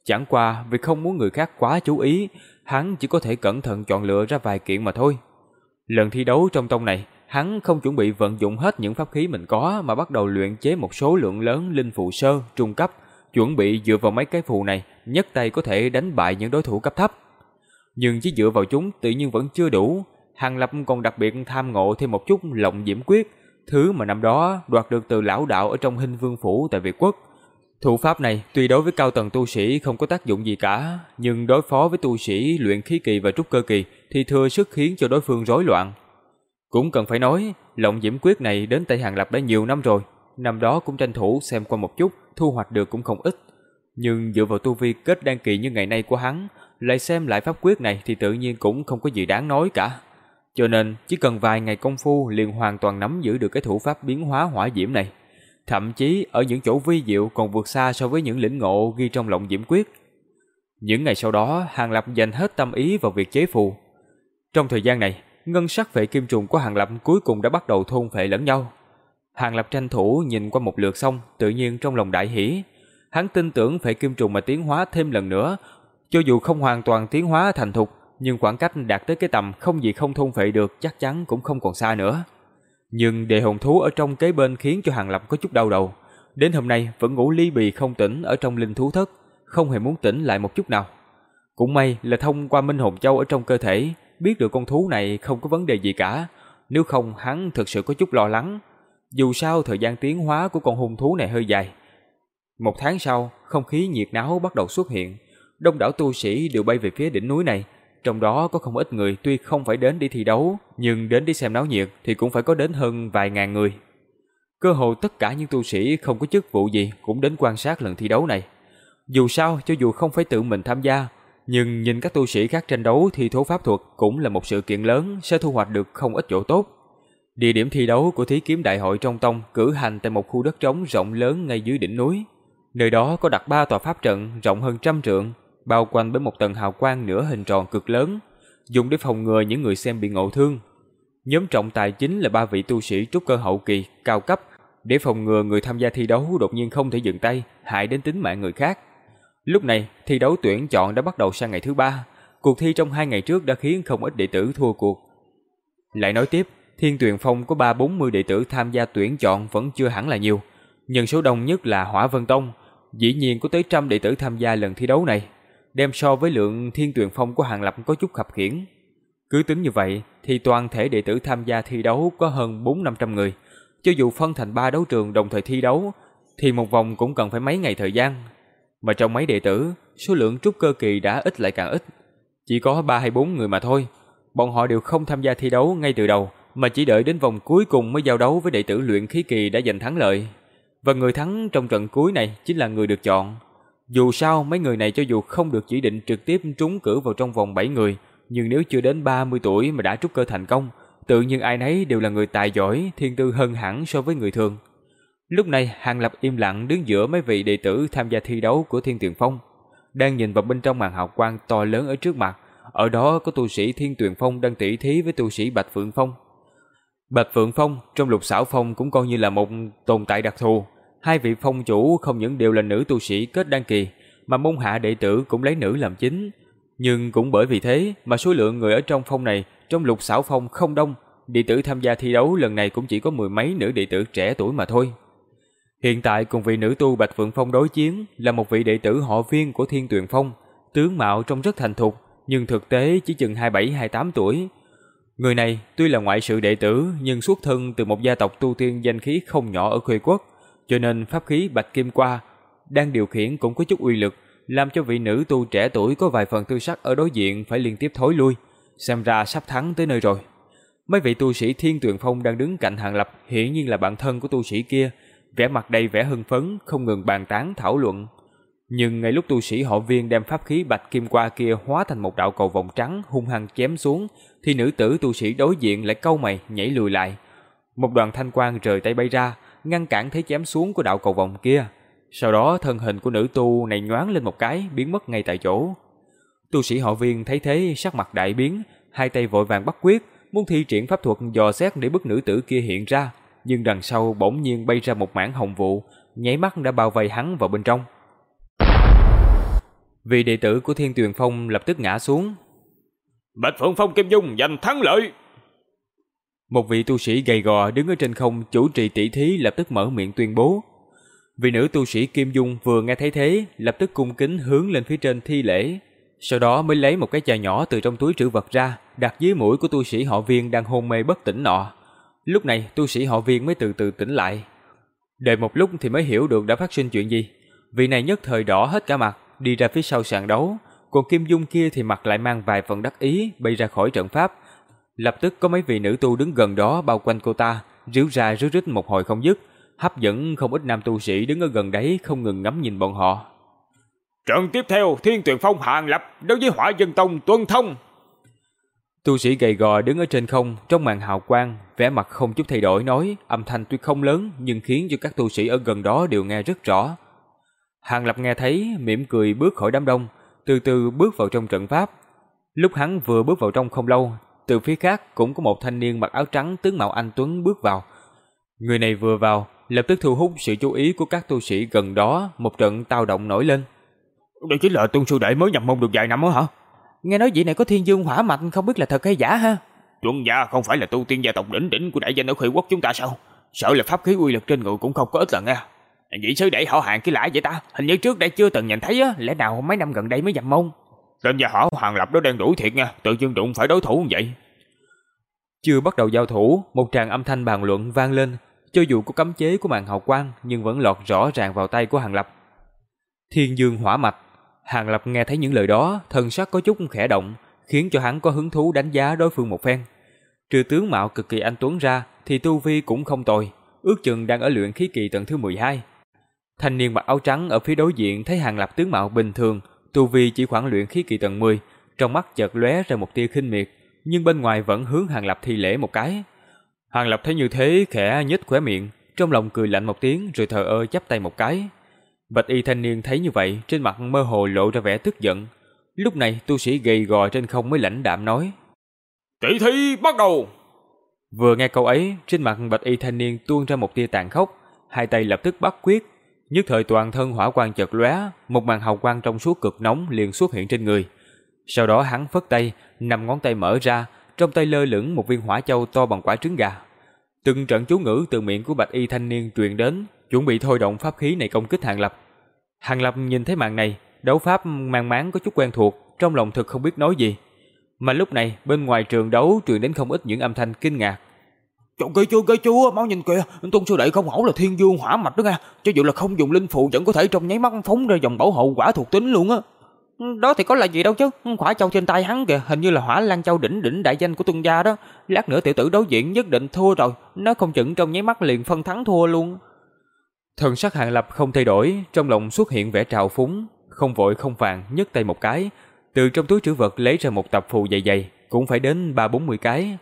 Chẳng qua vì không muốn người khác quá chú ý, hắn chỉ có thể cẩn thận chọn lựa ra vài kiện mà thôi. Lần thi đấu trong tông này, hắn không chuẩn bị vận dụng hết những pháp khí mình có mà bắt đầu luyện chế một số lượng lớn linh phụ sơ, trung cấp, chuẩn bị dựa vào mấy cái phù này, nhất tay có thể đánh bại những đối thủ cấp thấp. Nhưng chỉ dựa vào chúng tự nhiên vẫn chưa đủ, Hàng Lập còn đặc biệt tham ngộ thêm một chút lộng diễm quyết, thứ mà năm đó đoạt được từ lão đạo ở trong hình vương phủ tại Việt Quốc. Thủ pháp này tuy đối với cao tầng tu sĩ không có tác dụng gì cả, nhưng đối phó với tu sĩ luyện khí kỳ và trúc cơ kỳ thì thừa sức khiến cho đối phương rối loạn. Cũng cần phải nói, lộng diễm quyết này đến tay Hàng Lập đã nhiều năm rồi, năm đó cũng tranh thủ xem qua một chút, thu hoạch được cũng không ít. Nhưng dựa vào tu vi kết đan kỳ như ngày nay của hắn, lại xem lại pháp quyết này thì tự nhiên cũng không có gì đáng nói cả. Cho nên chỉ cần vài ngày công phu liền hoàn toàn nắm giữ được cái thủ pháp biến hóa hỏa diễm này. Thậm chí ở những chỗ vi diệu còn vượt xa so với những lĩnh ngộ ghi trong lộng diễm quyết. Những ngày sau đó, Hàng Lập dành hết tâm ý vào việc chế phù. Trong thời gian này, ngân sắc vệ kim trùng của Hàng Lập cuối cùng đã bắt đầu thôn phệ lẫn nhau. Hàng Lập tranh thủ nhìn qua một lượt xong, tự nhiên trong lòng đại hỉ. Hắn tin tưởng phệ kim trùng mà tiến hóa thêm lần nữa, cho dù không hoàn toàn tiến hóa thành thục, nhưng khoảng cách đạt tới cái tầm không gì không thôn phệ được chắc chắn cũng không còn xa nữa. Nhưng đề hồn thú ở trong kế bên khiến cho Hàng Lập có chút đau đầu. Đến hôm nay vẫn ngủ ly bì không tỉnh ở trong linh thú thất, không hề muốn tỉnh lại một chút nào. Cũng may là thông qua minh hồn châu ở trong cơ thể, biết được con thú này không có vấn đề gì cả. Nếu không hắn thực sự có chút lo lắng. Dù sao thời gian tiến hóa của con hung thú này hơi dài. Một tháng sau, không khí nhiệt náo bắt đầu xuất hiện. Đông đảo tu sĩ đều bay về phía đỉnh núi này, trong đó có không ít người tuy không phải đến đi thi đấu, nhưng đến đi xem náo nhiệt thì cũng phải có đến hơn vài ngàn người. Cơ hồ tất cả những tu sĩ không có chức vụ gì cũng đến quan sát lần thi đấu này. Dù sao, cho dù không phải tự mình tham gia, nhưng nhìn các tu sĩ khác tranh đấu thi thố pháp thuật cũng là một sự kiện lớn sẽ thu hoạch được không ít chỗ tốt. Địa điểm thi đấu của thí kiếm đại hội trong tông cử hành tại một khu đất trống rộng lớn ngay dưới đỉnh núi. Nơi đó có đặt ba tòa pháp trận rộng hơn trăm trượng, bao quanh bởi một tầng hào quang nửa hình tròn cực lớn, dùng để phòng ngừa những người xem bị ngộ thương. Nhóm trọng tài chính là ba vị tu sĩ trúc cơ hậu kỳ, cao cấp, để phòng ngừa người tham gia thi đấu đột nhiên không thể dừng tay, hại đến tính mạng người khác. Lúc này, thi đấu tuyển chọn đã bắt đầu sang ngày thứ ba. Cuộc thi trong hai ngày trước đã khiến không ít đệ tử thua cuộc. Lại nói tiếp, Thiên Tuyền Phong có ba bốn mươi đệ tử tham gia tuyển chọn vẫn chưa hẳn là nhiều. Nhân số đông nhất là Hỏa Vân Tông, dĩ nhiên có tới trăm đệ tử tham gia lần thi đấu này đem so với lượng thiên tuyển phong của Hàng Lập có chút khập khiển. Cứ tính như vậy thì toàn thể đệ tử tham gia thi đấu có hơn 4-500 người. Cho dù phân thành ba đấu trường đồng thời thi đấu thì một vòng cũng cần phải mấy ngày thời gian. Mà trong mấy đệ tử, số lượng trúc cơ kỳ đã ít lại càng ít. Chỉ có 3 hay 4 người mà thôi. Bọn họ đều không tham gia thi đấu ngay từ đầu mà chỉ đợi đến vòng cuối cùng mới giao đấu với đệ tử luyện khí kỳ đã giành thắng lợi. Và người thắng trong trận cuối này chính là người được chọn. Dù sao mấy người này cho dù không được chỉ định trực tiếp trúng cử vào trong vòng 7 người, nhưng nếu chưa đến 30 tuổi mà đã trúc cơ thành công, tự nhiên ai nấy đều là người tài giỏi, thiên tư hơn hẳn so với người thường. Lúc này Hàng Lập im lặng đứng giữa mấy vị đệ tử tham gia thi đấu của Thiên Tuyền Phong, đang nhìn vào bên trong màn hào quang to lớn ở trước mặt, ở đó có tu sĩ Thiên Tuyền Phong đang tỷ thí với tu sĩ Bạch Phượng Phong. Bạch Phượng Phong trong lục xảo phong cũng coi như là một tồn tại đặc thù, hai vị phong chủ không những đều là nữ tu sĩ kết đăng kỳ, mà môn hạ đệ tử cũng lấy nữ làm chính. Nhưng cũng bởi vì thế mà số lượng người ở trong phong này, trong lục xảo phong không đông, đệ tử tham gia thi đấu lần này cũng chỉ có mười mấy nữ đệ tử trẻ tuổi mà thôi. Hiện tại cùng vị nữ tu Bạch Phượng Phong đối chiến là một vị đệ tử họ viên của Thiên Tuyền Phong, tướng mạo trông rất thành thục, nhưng thực tế chỉ chừng 27-28 tuổi. Người này tuy là ngoại sự đệ tử nhưng xuất thân từ một gia tộc tu tiên danh khí không nhỏ ở Khuê Quốc, cho nên pháp khí bạch kim qua đang điều khiển cũng có chút uy lực, làm cho vị nữ tu trẻ tuổi có vài phần tư sắc ở đối diện phải liên tiếp thối lui, xem ra sắp thắng tới nơi rồi. Mấy vị tu sĩ Thiên Tuyền Phong đang đứng cạnh Hàng Lập, hiển nhiên là bạn thân của tu sĩ kia, vẻ mặt đầy vẻ hưng phấn, không ngừng bàn tán thảo luận. Nhưng ngay lúc tu sĩ họ Viên đem pháp khí bạch kim qua kia hóa thành một đạo cầu vòng trắng hung hăng chém xuống, thì nữ tử tu sĩ đối diện lại câu mày nhảy lùi lại. Một đoàn thanh quang rời tay bay ra, ngăn cản thế chém xuống của đạo cầu vòng kia. Sau đó thân hình của nữ tu này nhoáng lên một cái, biến mất ngay tại chỗ. Tu sĩ họ viên thấy thế sắc mặt đại biến, hai tay vội vàng bắt quyết, muốn thi triển pháp thuật dò xét để bức nữ tử kia hiện ra, nhưng đằng sau bỗng nhiên bay ra một mảng hồng vụ, nháy mắt đã bao vây hắn vào bên trong. Vị đệ tử của Thiên Tuyền Phong lập tức ngã xuống. Bạch Phượng Phong Kim Dung giành thắng lợi. Một vị tu sĩ gầy gò đứng ở trên không chủ trì tỷ thí lập tức mở miệng tuyên bố. Vị nữ tu sĩ Kim Dung vừa nghe thấy thế, lập tức cung kính hướng lên phía trên thi lễ. Sau đó mới lấy một cái chai nhỏ từ trong túi trữ vật ra, đặt dưới mũi của tu sĩ họ viên đang hôn mê bất tỉnh nọ. Lúc này tu sĩ họ viên mới từ từ tỉnh lại. Đợi một lúc thì mới hiểu được đã phát sinh chuyện gì. Vị này nhất thời đỏ hết cả mặt, đi ra phía sau sàn đấu. Còn Kim Dung kia thì mặt lại mang vài phần đắc ý, bay ra khỏi trận pháp. Lập tức có mấy vị nữ tu đứng gần đó bao quanh cô ta, ríu ra ríu rít một hồi không dứt, hấp dẫn không ít nam tu sĩ đứng ở gần đấy không ngừng ngắm nhìn bọn họ. Trận tiếp theo, Thiên Tuyền Phong hàng lập đối với Hỏa Dân Tông Tuân Thông. Tu sĩ gầy gò đứng ở trên không, trong màn hào quang, vẻ mặt không chút thay đổi nói, âm thanh tuy không lớn nhưng khiến cho các tu sĩ ở gần đó đều nghe rất rõ. Hàng Lập nghe thấy, mỉm cười bước khỏi đám đông, từ từ bước vào trong trận pháp. Lúc hắn vừa bước vào trong không lâu, từ phía khác cũng có một thanh niên mặc áo trắng tướng mạo anh tuấn bước vào. Người này vừa vào, lập tức thu hút sự chú ý của các tu sĩ gần đó, một trận tao động nổi lên. Đây chính là tuân sư đệ mới nhập môn được vài năm đó hả? Nghe nói vị này có thiên dương hỏa mạch không biết là thật hay giả ha. Tuân gia không phải là tu tiên gia tộc đỉnh đỉnh của đại danh ở khởi quốc chúng ta sao? Sợ là pháp khí uy lực trên người cũng không có ít lần nha. Vị sư đệ họ hàng cái lãi vậy ta? Hình như trước đây chưa từng nhìn thấy á, lẽ nào mấy năm gần đây mới nhập môn? Tên gia họ Hoàng lập đó đang đuổi thiệt nha, tự nhiên đụng phải đối thủ như vậy. Chưa bắt đầu giao thủ, một tràng âm thanh bàn luận vang lên, cho dù có cấm chế của màn hào quang nhưng vẫn lọt rõ ràng vào tay của Hàng Lập. Thiên Dương hỏa mạch, Hàng Lập nghe thấy những lời đó, thần sắc có chút khẽ động, khiến cho hắn có hứng thú đánh giá đối phương một phen. Trừ tướng mạo cực kỳ anh tuấn ra thì tu vi cũng không tồi, ước chừng đang ở luyện khí kỳ tầng thứ 12. Thanh niên mặc áo trắng ở phía đối diện thấy Hàng Lập tướng mạo bình thường, tu vi chỉ khoảng luyện khí kỳ tầng 10, trong mắt chợt lóe ra một tia khinh miệt, nhưng bên ngoài vẫn hướng Hàng Lập thi lễ một cái. Hàng Lập thấy như thế khẽ nhếch khóe miệng, trong lòng cười lạnh một tiếng rồi thờ ơ chắp tay một cái. Bạch y thanh niên thấy như vậy, trên mặt mơ hồ lộ ra vẻ tức giận. Lúc này tu sĩ gầy gò trên không mới lãnh đạm nói. Tỷ thi bắt đầu! Vừa nghe câu ấy, trên mặt bạch y thanh niên tuôn ra một tia tàn khốc, hai tay lập tức bắt quyết. Nhất thời toàn thân hỏa quang chợt lóe, một màn hào quang trong suốt cực nóng liền xuất hiện trên người. Sau đó hắn phất tay, năm ngón tay mở ra, trong tay lơ lửng một viên hỏa châu to bằng quả trứng gà. Từng trận chú ngữ từ miệng của bạch y thanh niên truyền đến, chuẩn bị thôi động pháp khí này công kích Hàng Lập. Hàng Lập nhìn thấy màn này, đấu pháp mang máng có chút quen thuộc, trong lòng thực không biết nói gì. Mà lúc này, bên ngoài trường đấu truyền đến không ít những âm thanh kinh ngạc. Trời cây chưa cây chưa máu nhìn kìa, tôn sư đệ không hổ là thiên dương hỏa mạch đó nghe Cho dù là không dùng linh phù vẫn có thể trong nháy mắt phóng ra dòng bảo hộ quả thuộc tính luôn á. Đó thì có là gì đâu chứ, hỏa châu trên tay hắn kìa, hình như là hỏa lan châu đỉnh đỉnh đại danh của tôn gia đó. Lát nữa tiểu tử đối diện nhất định thua rồi, nó không chừng trong nháy mắt liền phân thắng thua luôn. Thần sắc Hàng Lập không thay đổi, trong lòng xuất hiện vẻ trào phúng, không vội không vàng, nhấc tay một cái, từ trong túi trữ vật lấy ra một tập phù dày dày, cũng phải đến ba bốn mươi cái.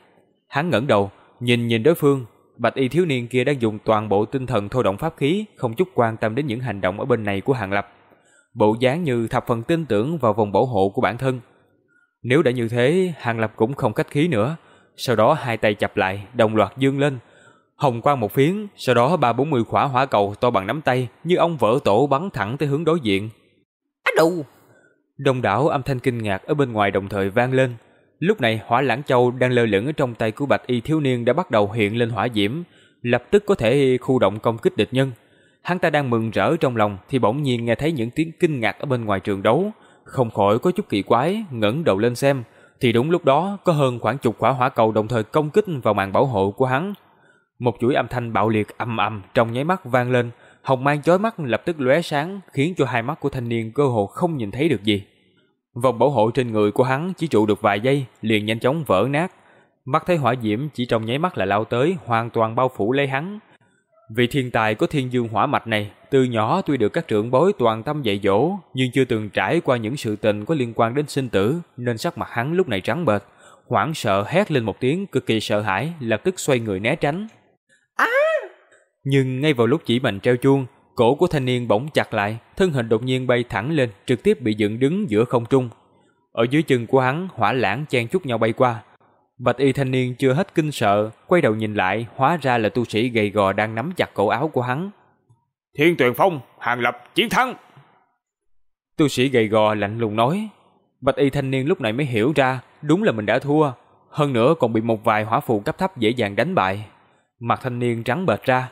Hắn ngẩng đầu, nhìn nhìn đối phương, bạch y thiếu niên kia đang dùng toàn bộ tinh thần thôi động pháp khí, không chút quan tâm đến những hành động ở bên này của Hàng Lập. Bộ dáng như thập phần tin tưởng vào vòng bảo hộ của bản thân. Nếu đã như thế, Hàng Lập cũng không cách khí nữa. Sau đó hai tay chập lại, đồng loạt dương lên, Hồng quang một phiến, sau đó ba bốn mươi khỏa hỏa cầu to bằng nắm tay, như ông vỡ tổ bắn thẳng tới hướng đối diện. Á đù! Đông đảo âm thanh kinh ngạc ở bên ngoài đồng thời vang lên. Lúc này hỏa lãng châu đang lơ lửng ở trong tay của bạch y thiếu niên đã bắt đầu hiện lên hỏa diễm, lập tức có thể khu động công kích địch nhân. Hắn ta đang mừng rỡ trong lòng thì bỗng nhiên nghe thấy những tiếng kinh ngạc ở bên ngoài trường đấu, không khỏi có chút kỳ quái, ngẩng đầu lên xem, thì đúng lúc đó có hơn khoảng chục quả hỏa cầu đồng thời công kích vào màn bảo hộ của hắn. Một chuỗi âm thanh bạo liệt ầm ầm trong nháy mắt vang lên, hồng mang chói mắt lập tức lóe sáng, khiến cho hai mắt của thanh niên cơ hồ không nhìn thấy được gì. Vòng bảo hộ trên người của hắn chỉ trụ được vài giây, liền nhanh chóng vỡ nát. Mắt thấy hỏa diễm chỉ trong nháy mắt là lao tới, hoàn toàn bao phủ lấy hắn. Vị thiên tài có thiên dương hỏa mạch này, từ nhỏ tuy được các trưởng bối toàn tâm dạy dỗ, nhưng chưa từng trải qua những sự tình có liên quan đến sinh tử, nên sắc mặt hắn lúc này trắng bệch, hoảng sợ hét lên một tiếng cực kỳ sợ hãi, lập tức xoay người né tránh. Á! Nhưng ngay vào lúc chỉ mạnh treo chuông, cổ của thanh niên bỗng chặt lại, thân hình đột nhiên bay thẳng lên, trực tiếp bị dựng đứng giữa không trung. Ở dưới chân của hắn, hỏa lãng chen chúc nhau bay qua. Bạch y thanh niên chưa hết kinh sợ, quay đầu nhìn lại, hóa ra là tu sĩ gầy gò đang nắm chặt cổ áo của hắn. Thiên Tuyền Phong, Hàng Lập chiến thắng. Tu sĩ gầy gò lạnh lùng nói. Bạch y thanh niên lúc này mới hiểu ra, đúng là mình đã thua, hơn nữa còn bị một vài hỏa phù cấp thấp dễ dàng đánh bại. Mặt thanh niên trắng bệch ra,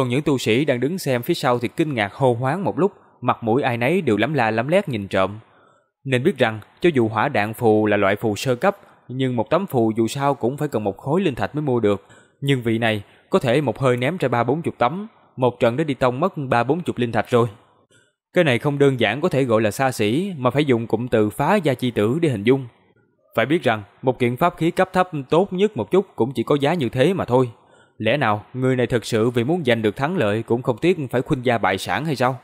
còn những tu sĩ đang đứng xem phía sau thì kinh ngạc hô hoáng một lúc, mặt mũi ai nấy đều lắm la lắm lét nhìn trộm. Nên biết rằng, cho dù hỏa đạn phù là loại phù sơ cấp, nhưng một tấm phù dù sao cũng phải cần một khối linh thạch mới mua được. Nhưng vị này có thể một hơi ném ra ba bốn chục tấm, một trận đã đi tông mất ba bốn chục linh thạch rồi. Cái này không đơn giản có thể gọi là xa xỉ, mà phải dùng cụm từ phá gia chi tử để hình dung. Phải biết rằng, một kiện pháp khí cấp thấp tốt nhất một chút cũng chỉ có giá như thế mà thôi. Lẽ nào người này thật sự vì muốn giành được thắng lợi cũng không tiếc phải khuynh gia bại sản hay sao?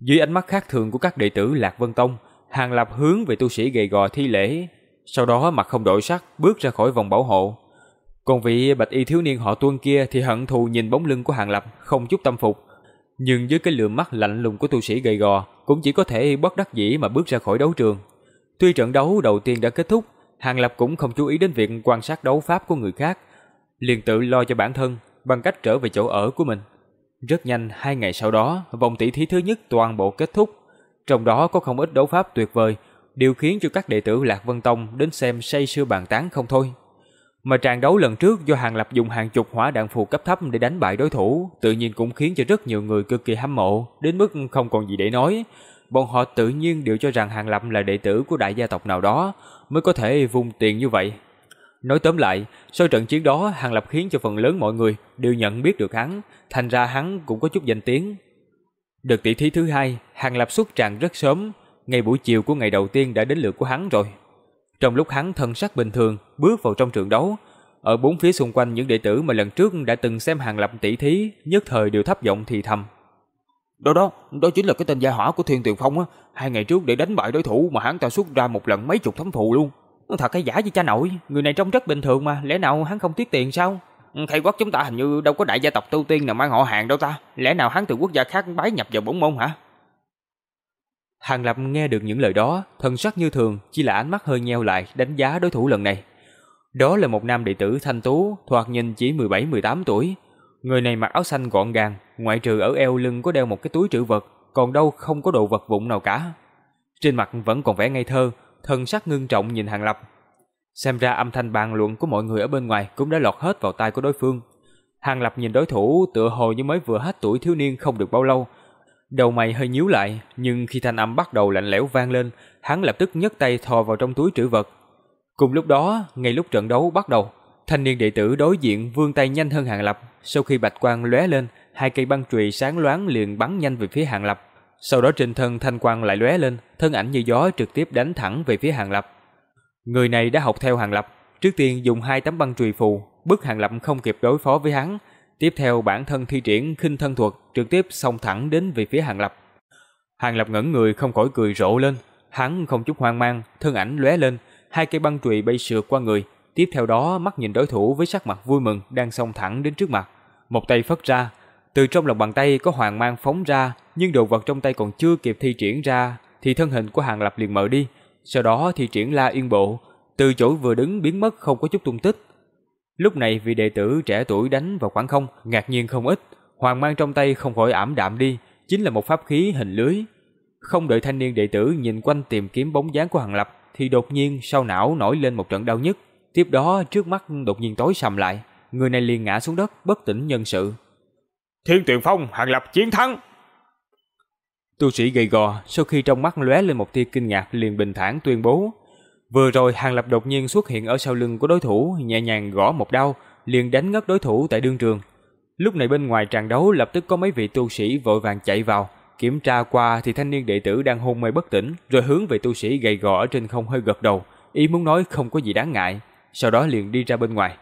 Dưới ánh mắt khác thường của các đệ tử Lạc Vân Tông, Hàng Lập hướng về tu sĩ gầy gò thi lễ, sau đó mặt không đổi sắc bước ra khỏi vòng bảo hộ. Còn vị bạch y thiếu niên họ tuân kia thì hận thù nhìn bóng lưng của Hàng Lập không chút tâm phục. Nhưng dưới cái lượng mắt lạnh lùng của tu sĩ gầy gò cũng chỉ có thể bất đắc dĩ mà bước ra khỏi đấu trường. Tuy trận đấu đầu tiên đã kết thúc, Hàng Lập cũng không chú ý đến việc quan sát đấu pháp của người khác, liền tự lo cho bản thân bằng cách trở về chỗ ở của mình. Rất nhanh, hai ngày sau đó, vòng tỷ thí thứ nhất toàn bộ kết thúc. Trong đó có không ít đấu pháp tuyệt vời, điều khiến cho các đệ tử Lạc Vân Tông đến xem say sưa bàn tán không thôi. Mà tràn đấu lần trước do Hàng Lập dùng hàng chục hỏa đạn phù cấp thấp để đánh bại đối thủ, tự nhiên cũng khiến cho rất nhiều người cực kỳ hâm mộ, đến mức không còn gì để nói. Bọn họ tự nhiên đều cho rằng Hàng Lập là đệ tử của đại gia tộc nào đó, mới có thể vung tiền như vậy. Nói tóm lại, sau trận chiến đó, Hàng Lập khiến cho phần lớn mọi người đều nhận biết được hắn, thành ra hắn cũng có chút danh tiếng. Đợt tỷ thí thứ hai, Hàng Lập xuất tràng rất sớm, ngày buổi chiều của ngày đầu tiên đã đến lượt của hắn rồi. Trong lúc hắn thân sắc bình thường bước vào trong trường đấu, ở bốn phía xung quanh những đệ tử mà lần trước đã từng xem Hàng Lập tỷ thí, nhất thời đều thấp giọng thì thầm. Đó đó, đó chính là cái tên gia hỏa của Thiên Tuyền Phong á, hai ngày trước để đánh bại đối thủ mà hắn ta xuất ra một lần mấy chục thấm thù luôn. Thật hay giả với cha nội, người này trông rất bình thường mà, lẽ nào hắn không tiếc tiền sao? Thầy quốc chúng ta hình như đâu có đại gia tộc tu tiên nào mang họ hàng đâu ta, lẽ nào hắn từ quốc gia khác bái nhập vào bổn môn hả? Hàng Lập nghe được những lời đó, thần sắc như thường, chỉ là ánh mắt hơi nheo lại đánh giá đối thủ lần này. Đó là một nam đệ tử thanh tú, thoạt nhìn chỉ 17-18 tuổi. Người này mặc áo xanh gọn gàng, ngoại trừ ở eo lưng có đeo một cái túi trữ vật, còn đâu không có đồ vật vụn nào cả. Trên mặt vẫn còn vẻ ngây thơ, thần sắc ngưng trọng nhìn Hàng Lập. Xem ra âm thanh bàn luận của mọi người ở bên ngoài cũng đã lọt hết vào tai của đối phương. Hàng Lập nhìn đối thủ tựa hồ như mới vừa hết tuổi thiếu niên không được bao lâu. Đầu mày hơi nhíu lại, nhưng khi thanh âm bắt đầu lạnh lẽo vang lên, hắn lập tức nhấc tay thò vào trong túi trữ vật. Cùng lúc đó, ngay lúc trận đấu bắt đầu, thanh niên đệ tử đối diện vươn tay nhanh hơn Hàng Lập, sau khi bạch quang lóe lên, hai cây băng chùy sáng loáng liền bắn nhanh về phía Hàng Lập. Sau đó trên thân thanh quang lại lóe lên, thân ảnh như gió trực tiếp đánh thẳng về phía Hàng Lập. Người này đã học theo Hàng Lập, trước tiên dùng hai tấm băng trùy phù, bức Hàng Lập không kịp đối phó với hắn, tiếp theo bản thân thi triển khinh thân thuật, trực tiếp xông thẳng đến về phía Hàng Lập. Hàng Lập ngẩn người không khỏi cười rộ lên, hắn không chút hoang mang, thân ảnh lóe lên, hai cây băng trùy bay sượt qua người, tiếp theo đó mắt nhìn đối thủ với sắc mặt vui mừng đang xông thẳng đến trước mặt, một tay phất ra, từ trong lòng bàn tay có hoàng mang phóng ra, nhưng đồ vật trong tay còn chưa kịp thi triển ra thì thân hình của Hàng Lập liền mở đi, sau đó thi triển La Yên Bộ, từ chỗ vừa đứng biến mất không có chút tung tích. Lúc này vị đệ tử trẻ tuổi đánh vào khoảng không, ngạc nhiên không ít, hoàng mang trong tay không khỏi ảm đạm đi, chính là một pháp khí hình lưới. Không đợi thanh niên đệ tử nhìn quanh tìm kiếm bóng dáng của Hàng Lập, thì đột nhiên sau não nổi lên một trận đau nhức, tiếp đó trước mắt đột nhiên tối sầm lại, người này liền ngã xuống đất bất tỉnh nhân sự. Thiên Tuyền Phong, Hàng Lập chiến thắng. Tu sĩ gầy gò sau khi trong mắt lóe lên một tia kinh ngạc liền bình thản tuyên bố. Vừa rồi Hàng Lập đột nhiên xuất hiện ở sau lưng của đối thủ, nhẹ nhàng gõ một đao, liền đánh ngất đối thủ tại đương trường. Lúc này bên ngoài tràng đấu lập tức có mấy vị tu sĩ vội vàng chạy vào, kiểm tra qua thì thanh niên đệ tử đang hôn mê bất tỉnh, rồi hướng về tu sĩ gầy gò ở trên không hơi gật đầu, ý muốn nói không có gì đáng ngại, sau đó liền đi ra bên ngoài.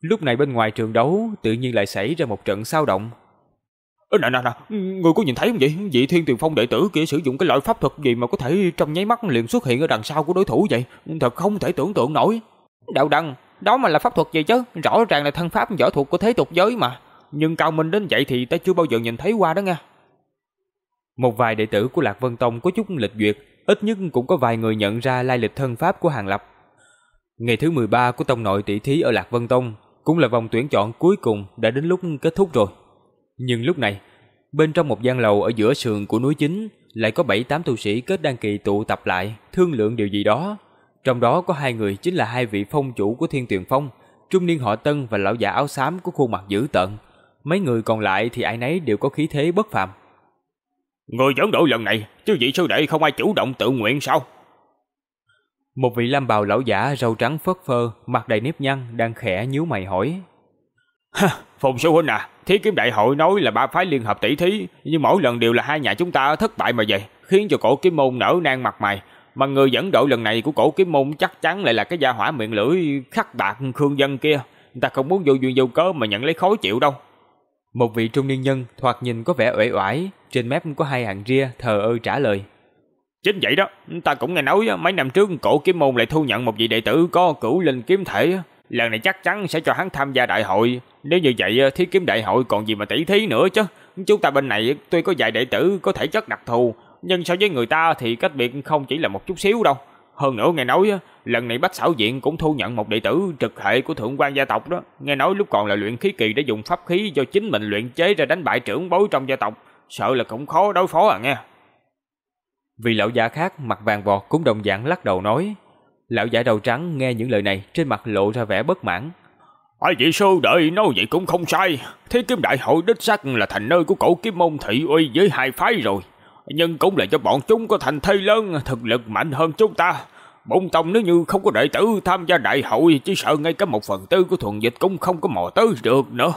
Lúc này bên ngoài trường đấu tự nhiên lại xảy ra một trận sao động. Nè nè nè, người có nhìn thấy không vậy? Vị Thiên Tuyền Phong đệ tử kia sử dụng cái loại pháp thuật gì mà có thể trong nháy mắt liền xuất hiện ở đằng sau của đối thủ vậy? Thật không thể tưởng tượng nổi. Đạo đăng, đó mà là pháp thuật gì chứ? Rõ ràng là thân pháp võ thuật của thế tục giới mà. Nhưng cao minh đến vậy thì ta chưa bao giờ nhìn thấy qua đó nha. Một vài đệ tử của Lạc Vân Tông có chút lịch duyệt, ít nhất cũng có vài người nhận ra lai lịch thân pháp của Hàng Lập. Ngày thứ 13 của tông nội tỷ thí ở Lạc Vân Tông cũng là vòng tuyển chọn cuối cùng đã đến lúc kết thúc rồi. Nhưng lúc này, Bên trong một gian lầu ở giữa sườn của núi chính, lại có bảy tám tu sĩ kết đăng kỳ tụ tập lại, thương lượng điều gì đó. Trong đó có hai người chính là hai vị phong chủ của Thiên Tuyền Phong, trung niên họ Tân và lão già áo xám có khuôn mặt dữ tợn. Mấy người còn lại thì ai nấy đều có khí thế bất phàm. Người dẫn đội lần này, chứ vị sư đệ không ai chủ động tự nguyện sao? Một vị lam bào lão giả râu trắng phất phơ, mặt đầy nếp nhăn đang khẽ nhíu mày hỏi. Phùng sư huynh à, Thí kiếm đại hội nói là ba phái liên hợp tỷ thí, nhưng mỗi lần đều là hai nhà chúng ta thất bại mà vậy, khiến cho cổ kiếm môn nở nang mặt mày. Mà người dẫn đội lần này của cổ kiếm môn chắc chắn lại là cái gia hỏa miệng lưỡi khắc bạc khương dân kia. Ta không muốn vô duyên vô cớ mà nhận lấy khó chịu đâu. Một vị trung niên nhân thoạt nhìn có vẻ uể oải, trên mép có hai hàng ria thờ ơ trả lời. Chính vậy đó, ta cũng nghe nói mấy năm trước cổ kiếm môn lại thu nhận một vị đệ tử có cửu linh kiếm thể. Lần này chắc chắn sẽ cho hắn tham gia đại hội. Nếu như vậy ờ, thì kiếm đại hội còn gì mà tỷ thí nữa chứ. Chúng ta bên này tuy có vài đệ tử có thể chất đặc thù, nhưng so với người ta thì cách biệt không chỉ là một chút xíu đâu. Hơn nữa nghe nói ờ, lần này Bách Xảo viện cũng thu nhận một đệ tử trực hệ của thượng quan gia tộc đó. Nghe nói lúc còn là luyện khí kỳ đã dùng pháp khí do chính mình luyện chế ra đánh bại trưởng bối trong gia tộc. Sợ là cũng khó đối phó à nghe. Vì lão giả khác mặt vàng vọt cũng đồng dạng lắc đầu nói. Lão giả đầu trắng nghe những lời này trên mặt lộ ra vẻ bất mãn. Ai vị sư đợi nói vậy cũng không sai. Thế kiếm đại hội đích xác là thành nơi của cổ kiếm môn thị uy với hai phái rồi. Nhưng cũng là cho bọn chúng có thành thây lớn, thực lực mạnh hơn chúng ta. Bổn tông nếu như không có đệ tử tham gia đại hội, chỉ sợ ngay cả một phần tư của thuần dịch cũng không có mò tới được nữa.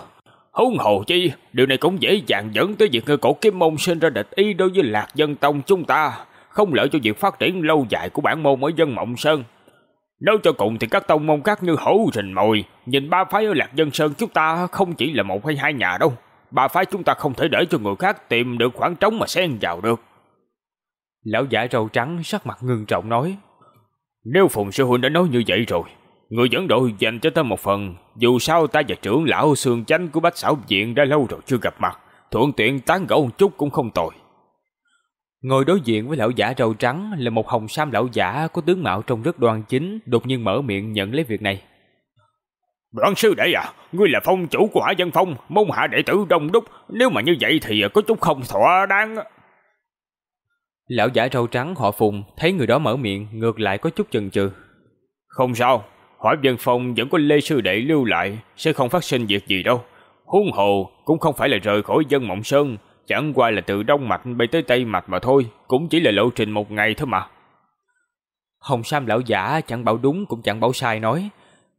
Huống hồ chi, điều này cũng dễ dàng dẫn tới việc người cổ kiếm môn sinh ra địch ý đối với lạc dân tông chúng ta, không lợi cho việc phát triển lâu dài của bản môn ở dân Mộng Sơn. Nếu cho cùng thì các tông môn khác như hổ rình mồi, nhìn ba phái ở Lạc Dân Sơn chúng ta không chỉ là một hay hai nhà đâu. Ba phái chúng ta không thể để cho người khác tìm được khoảng trống mà xen vào được. Lão giả râu trắng sắc mặt ngưng trọng nói. Nếu Phùng Sư Huynh đã nói như vậy rồi, người dẫn đội dành cho ta một phần. Dù sao ta và trưởng lão xương chánh của Bách Xảo Viện đã lâu rồi chưa gặp mặt, thuận tiện tán gẫu một chút cũng không tồi. Ngồi đối diện với lão giả râu trắng là một hồng sam lão giả có tướng mạo trông rất đoan chính, đột nhiên mở miệng nhận lấy việc này. Đoạn sư đệ à, ngươi là phong chủ của Hạ Dân Phong, môn hạ đệ tử đông đúc, nếu mà như vậy thì có chút không thỏa đáng. Lão giả râu trắng họ Phùng thấy người đó mở miệng, ngược lại có chút chần chừ. Không sao, Hỏa Dân Phong vẫn có Lê sư đệ lưu lại, sẽ không phát sinh việc gì đâu. Huống hồ cũng không phải là rời khỏi dân Mộng Sơn, Chẳng qua là từ Đông Mạch bay tới Tây Mạch mà thôi, cũng chỉ là lộ trình một ngày thôi mà. Hồng Sam lão giả chẳng bảo đúng cũng chẳng bảo sai nói.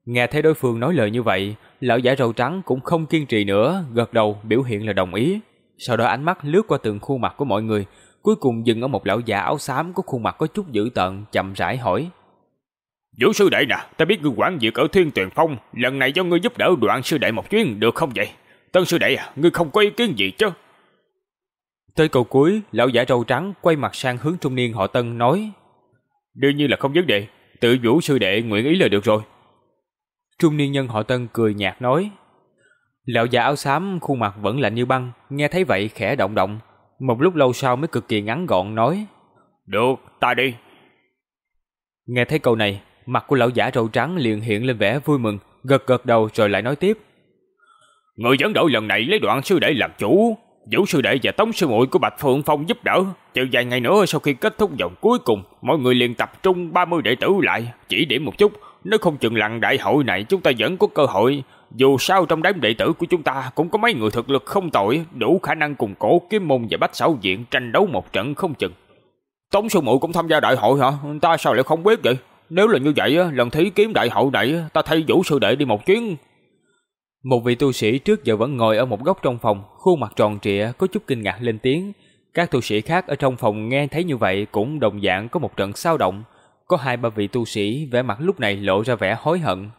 Nghe thấy đối phương nói lời như vậy, lão giả râu trắng cũng không kiên trì nữa, gật đầu biểu hiện là đồng ý. Sau đó ánh mắt lướt qua từng khuôn mặt của mọi người, cuối cùng dừng ở một lão giả áo xám có khuôn mặt có chút dữ tợn, chậm rãi hỏi. Vũ sư đệ nè, ta biết ngươi quản việc ở Thiên Tuyền Phong, lần này cho ngươi giúp đỡ đoạn sư đệ một chuyến được không vậy? Tân sư đệ à, ngươi không có ý kiến gì chứ? Tới câu cuối, lão giả râu trắng quay mặt sang hướng trung niên họ Tân nói Đương nhiên là không vấn đề, tự vũ sư đệ nguyện ý là được rồi. Trung niên nhân họ Tân cười nhạt nói Lão già áo xám khuôn mặt vẫn lạnh như băng, nghe thấy vậy khẽ động động. Một lúc lâu sau mới cực kỳ ngắn gọn nói Được, ta đi. Nghe thấy câu này, mặt của lão giả râu trắng liền hiện lên vẻ vui mừng, gật gật đầu rồi lại nói tiếp. Người dẫn đội lần này lấy đoạn sư đệ làm chủ, Vũ sư đệ và tống sư muội của Bạch Phượng Phong giúp đỡ. Chờ vài ngày nữa sau khi kết thúc vòng cuối cùng, mọi người liền tập trung 30 đệ tử lại, chỉ điểm một chút. Nếu không chừng lặng đại hội này chúng ta vẫn có cơ hội. Dù sao trong đám đệ tử của chúng ta cũng có mấy người thực lực không tồi, đủ khả năng cùng cổ kiếm môn và bách xảo diện tranh đấu một trận không chừng. Tống sư muội cũng tham gia đại hội hả? Ta sao lại không biết vậy? Nếu là như vậy, lần thí kiếm đại hội này, ta thay vũ sư đệ đi một chuyến, một vị tu sĩ trước giờ vẫn ngồi ở một góc trong phòng, khuôn mặt tròn trịa, có chút kinh ngạc lên tiếng. Các tu sĩ khác ở trong phòng nghe thấy như vậy cũng đồng dạng có một trận sao động. Có hai ba vị tu sĩ vẻ mặt lúc này lộ ra vẻ hối hận.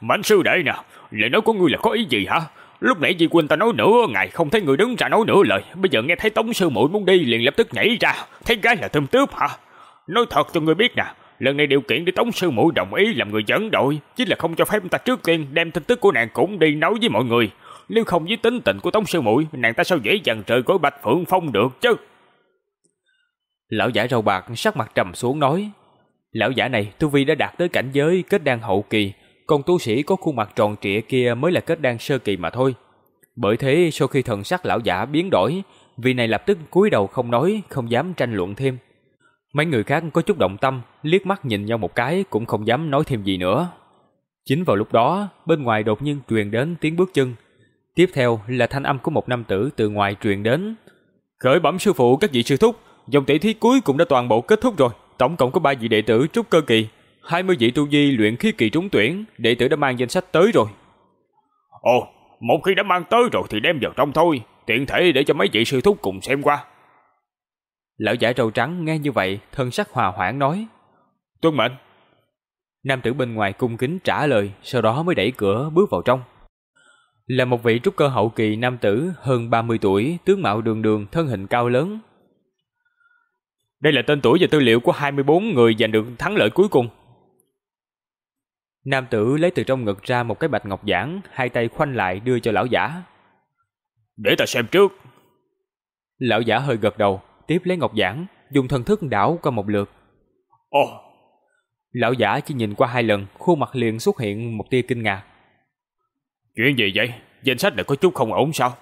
Mạnh sư đệ nè, lời nói của ngươi là có ý gì hả? Lúc nãy Di Quynh ta nói nữa, ngài không thấy người đứng ra nói nửa lời. Bây giờ nghe thấy Tống sư muội muốn đi liền lập tức nhảy ra. Thấy cái là thơm tướp hả? Nói thật cho ngươi biết nè, Lần này điều kiện để Tống Sư Mũi đồng ý làm người dẫn đội, chính là không cho phép ta trước tiên đem tin tức của nàng cũng đi nói với mọi người. Nếu không với tính tình của Tống Sư Mũi nàng ta sao dễ dàng rời khỏi Bạch Phượng Phong được chứ? Lão giả râu bạc sắc mặt trầm xuống nói, lão giả này tu vi đã đạt tới cảnh giới kết đan hậu kỳ, còn tu sĩ có khuôn mặt tròn trịa kia mới là kết đan sơ kỳ mà thôi. Bởi thế sau khi thần sắc lão giả biến đổi, vị này lập tức cúi đầu không nói, không dám tranh luận thêm. Mấy người khác có chút động tâm, liếc mắt nhìn nhau một cái cũng không dám nói thêm gì nữa. Chính vào lúc đó, bên ngoài đột nhiên truyền đến tiếng bước chân. Tiếp theo là thanh âm của một nam tử từ ngoài truyền đến. Khởi bẩm sư phụ các vị sư thúc, dòng tỷ thí cuối cũng đã toàn bộ kết thúc rồi. Tổng cộng có 3 vị đệ tử trúc cơ kỳ, 20 vị tu vi luyện khí kỳ trúng tuyển, đệ tử đã mang danh sách tới rồi. Ồ, một khi đã mang tới rồi thì đem vào trong thôi, tiện thể để cho mấy vị sư thúc cùng xem qua. Lão giả râu trắng nghe như vậy, thân sắc hòa hoãn nói. Tuân mệnh. Nam tử bên ngoài cung kính trả lời, sau đó mới đẩy cửa bước vào trong. Là một vị trúc cơ hậu kỳ nam tử hơn 30 tuổi, tướng mạo đường đường, thân hình cao lớn. Đây là tên tuổi và tư liệu của 24 người giành được thắng lợi cuối cùng. Nam tử lấy từ trong ngực ra một cái bạch ngọc giản, hai tay khoanh lại đưa cho lão giả. Để ta xem trước. Lão giả hơi gật đầu, tiếp lấy ngọc giản, dùng thần thức đảo qua một lượt. Ồ! Lão giả chỉ nhìn qua hai lần, khuôn mặt liền xuất hiện một tia kinh ngạc. Chuyện gì vậy? Danh sách này có chút không ổn sao?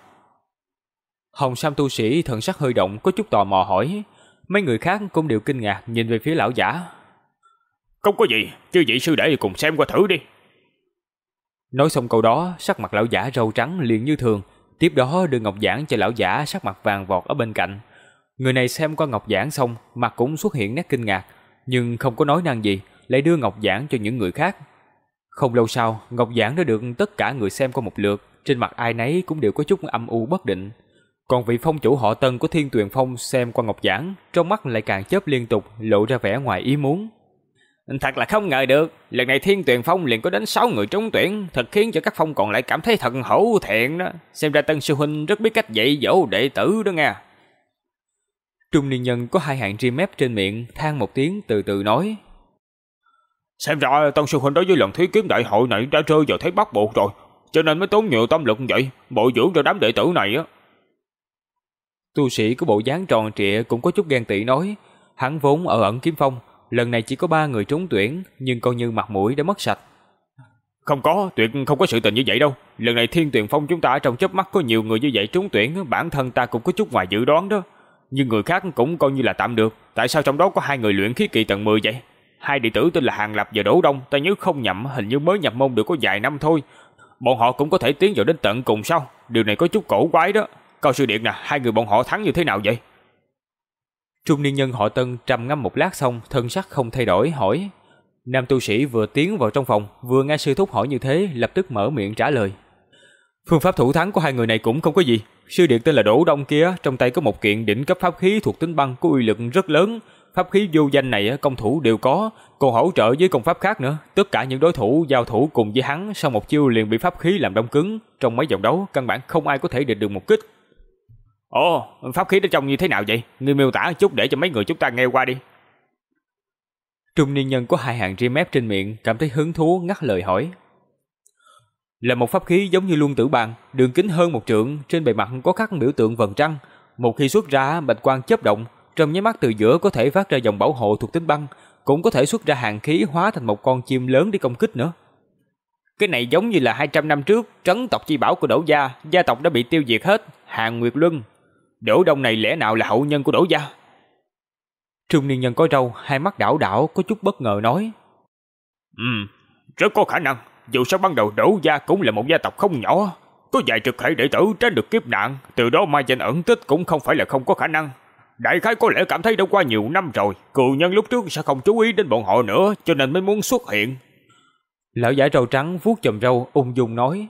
Hồng Sam tu sĩ thần sắc hơi động có chút tò mò hỏi. Mấy người khác cũng đều kinh ngạc nhìn về phía lão giả. Không có gì, chư vị sư đệ cùng xem qua thử đi. Nói xong câu đó, sắc mặt lão giả râu trắng liền như thường, tiếp đó đưa ngọc giản cho lão giả sắc mặt vàng vọt ở bên cạnh. Người này xem qua ngọc giản xong, mặt cũng xuất hiện nét kinh ngạc, nhưng không có nói năng gì, lại đưa ngọc giản cho những người khác. Không lâu sau, ngọc giản đã được tất cả người xem qua một lượt, trên mặt ai nấy cũng đều có chút âm u bất định. Còn vị phong chủ họ Tân của Thiên Tuyền Phong xem qua ngọc giản, trong mắt lại càng chớp liên tục, lộ ra vẻ ngoài ý muốn. Thật là không ngờ được, lần này Thiên Tuyền Phong liền có đến 6 người trúng tuyển, thật khiến cho các phong còn lại cảm thấy thật hổ thẹn đó. Xem ra Tân Sư Huynh rất biết cách dạy dỗ đệ tử đó nha. Trung niên nhân có hai hàng ri mép trên miệng, than một tiếng từ từ nói. Xem ra Tân Sư Huynh đối với lần thí kiếm đại hội này đã rơi vào thế bắt buộc rồi, cho nên mới tốn nhiều tâm lực vậy, bồi dưỡng cho đám đệ tử này á. Tu sĩ của bộ dáng tròn trịa cũng có chút ghen tị nói, hắn vốn ở ẩn kiếm phong, lần này chỉ có ba người trúng tuyển, nhưng coi như mặt mũi đã mất sạch. Không có, tuyệt không có sự tình như vậy đâu. Lần này Thiên Tuyền Phong chúng ta trong chớp mắt có nhiều người như vậy trúng tuyển, bản thân ta cũng có chút ngoài dự đoán đó. Nhưng người khác cũng coi như là tạm được, tại sao trong đó có hai người luyện khí kỳ tầng 10 vậy? Hai đệ tử tên là Hàng Lập và Đỗ Đông, ta nhớ không nhầm, hình như mới nhập môn được có vài năm thôi. Bọn họ cũng có thể tiến vào đến tận cùng sao? Điều này có chút cổ quái đó. Cao sư điện nè, hai người bọn họ thắng như thế nào vậy? Trung niên nhân họ Tân trầm ngâm một lát xong, thân sắc không thay đổi, hỏi. Nam tu sĩ vừa tiến vào trong phòng, vừa nghe sư thúc hỏi như thế, lập tức mở miệng trả lời. Phương pháp thủ thắng của hai người này cũng không có gì. Sư điện tên là Đỗ Đông kia, trong tay có một kiện đỉnh cấp pháp khí thuộc tính băng có uy lực rất lớn. Pháp khí vô danh này công thủ đều có, còn hỗ trợ với công pháp khác nữa. Tất cả những đối thủ giao thủ cùng với hắn sau một chiêu liền bị pháp khí làm đông cứng. Trong mấy vòng đấu, căn bản không ai có thể địch được một kích. Ồ, pháp khí đó trông như thế nào vậy? Ngươi miêu tả chút để cho mấy người chúng ta nghe qua đi. Trung niên nhân có hai hàng ria mép trên miệng, cảm thấy hứng thú ngắt lời hỏi. Là một pháp khí giống như luân tử bàn, đường kính hơn một trượng, trên bề mặt có khắc biểu tượng vầng trăng. Một khi xuất ra, bạch quang chớp động, trong nháy mắt từ giữa có thể phát ra dòng bảo hộ thuộc tính băng, cũng có thể xuất ra hàng khí hóa thành một con chim lớn để công kích nữa. Cái này giống như là 200 năm trước, trấn tộc chi bảo của Đỗ gia, gia tộc đã bị tiêu diệt hết, Hàng Nguyệt Luân, Đỗ Đông này lẽ nào là hậu nhân của Đỗ gia? Trung niên nhân có râu, hai mắt đảo đảo có chút bất ngờ nói. Ừ, rất có khả năng. Dù sao ban đầu Đỗ gia cũng là một gia tộc không nhỏ. Có vài trực hệ đệ tử tránh được kiếp nạn, từ đó mai danh ẩn tích cũng không phải là không có khả năng. Đại khái có lẽ cảm thấy đã qua nhiều năm rồi, cựu nhân lúc trước sẽ không chú ý đến bọn họ nữa, cho nên mới muốn xuất hiện. Lão giả râu trắng vuốt chòm râu ung dung nói.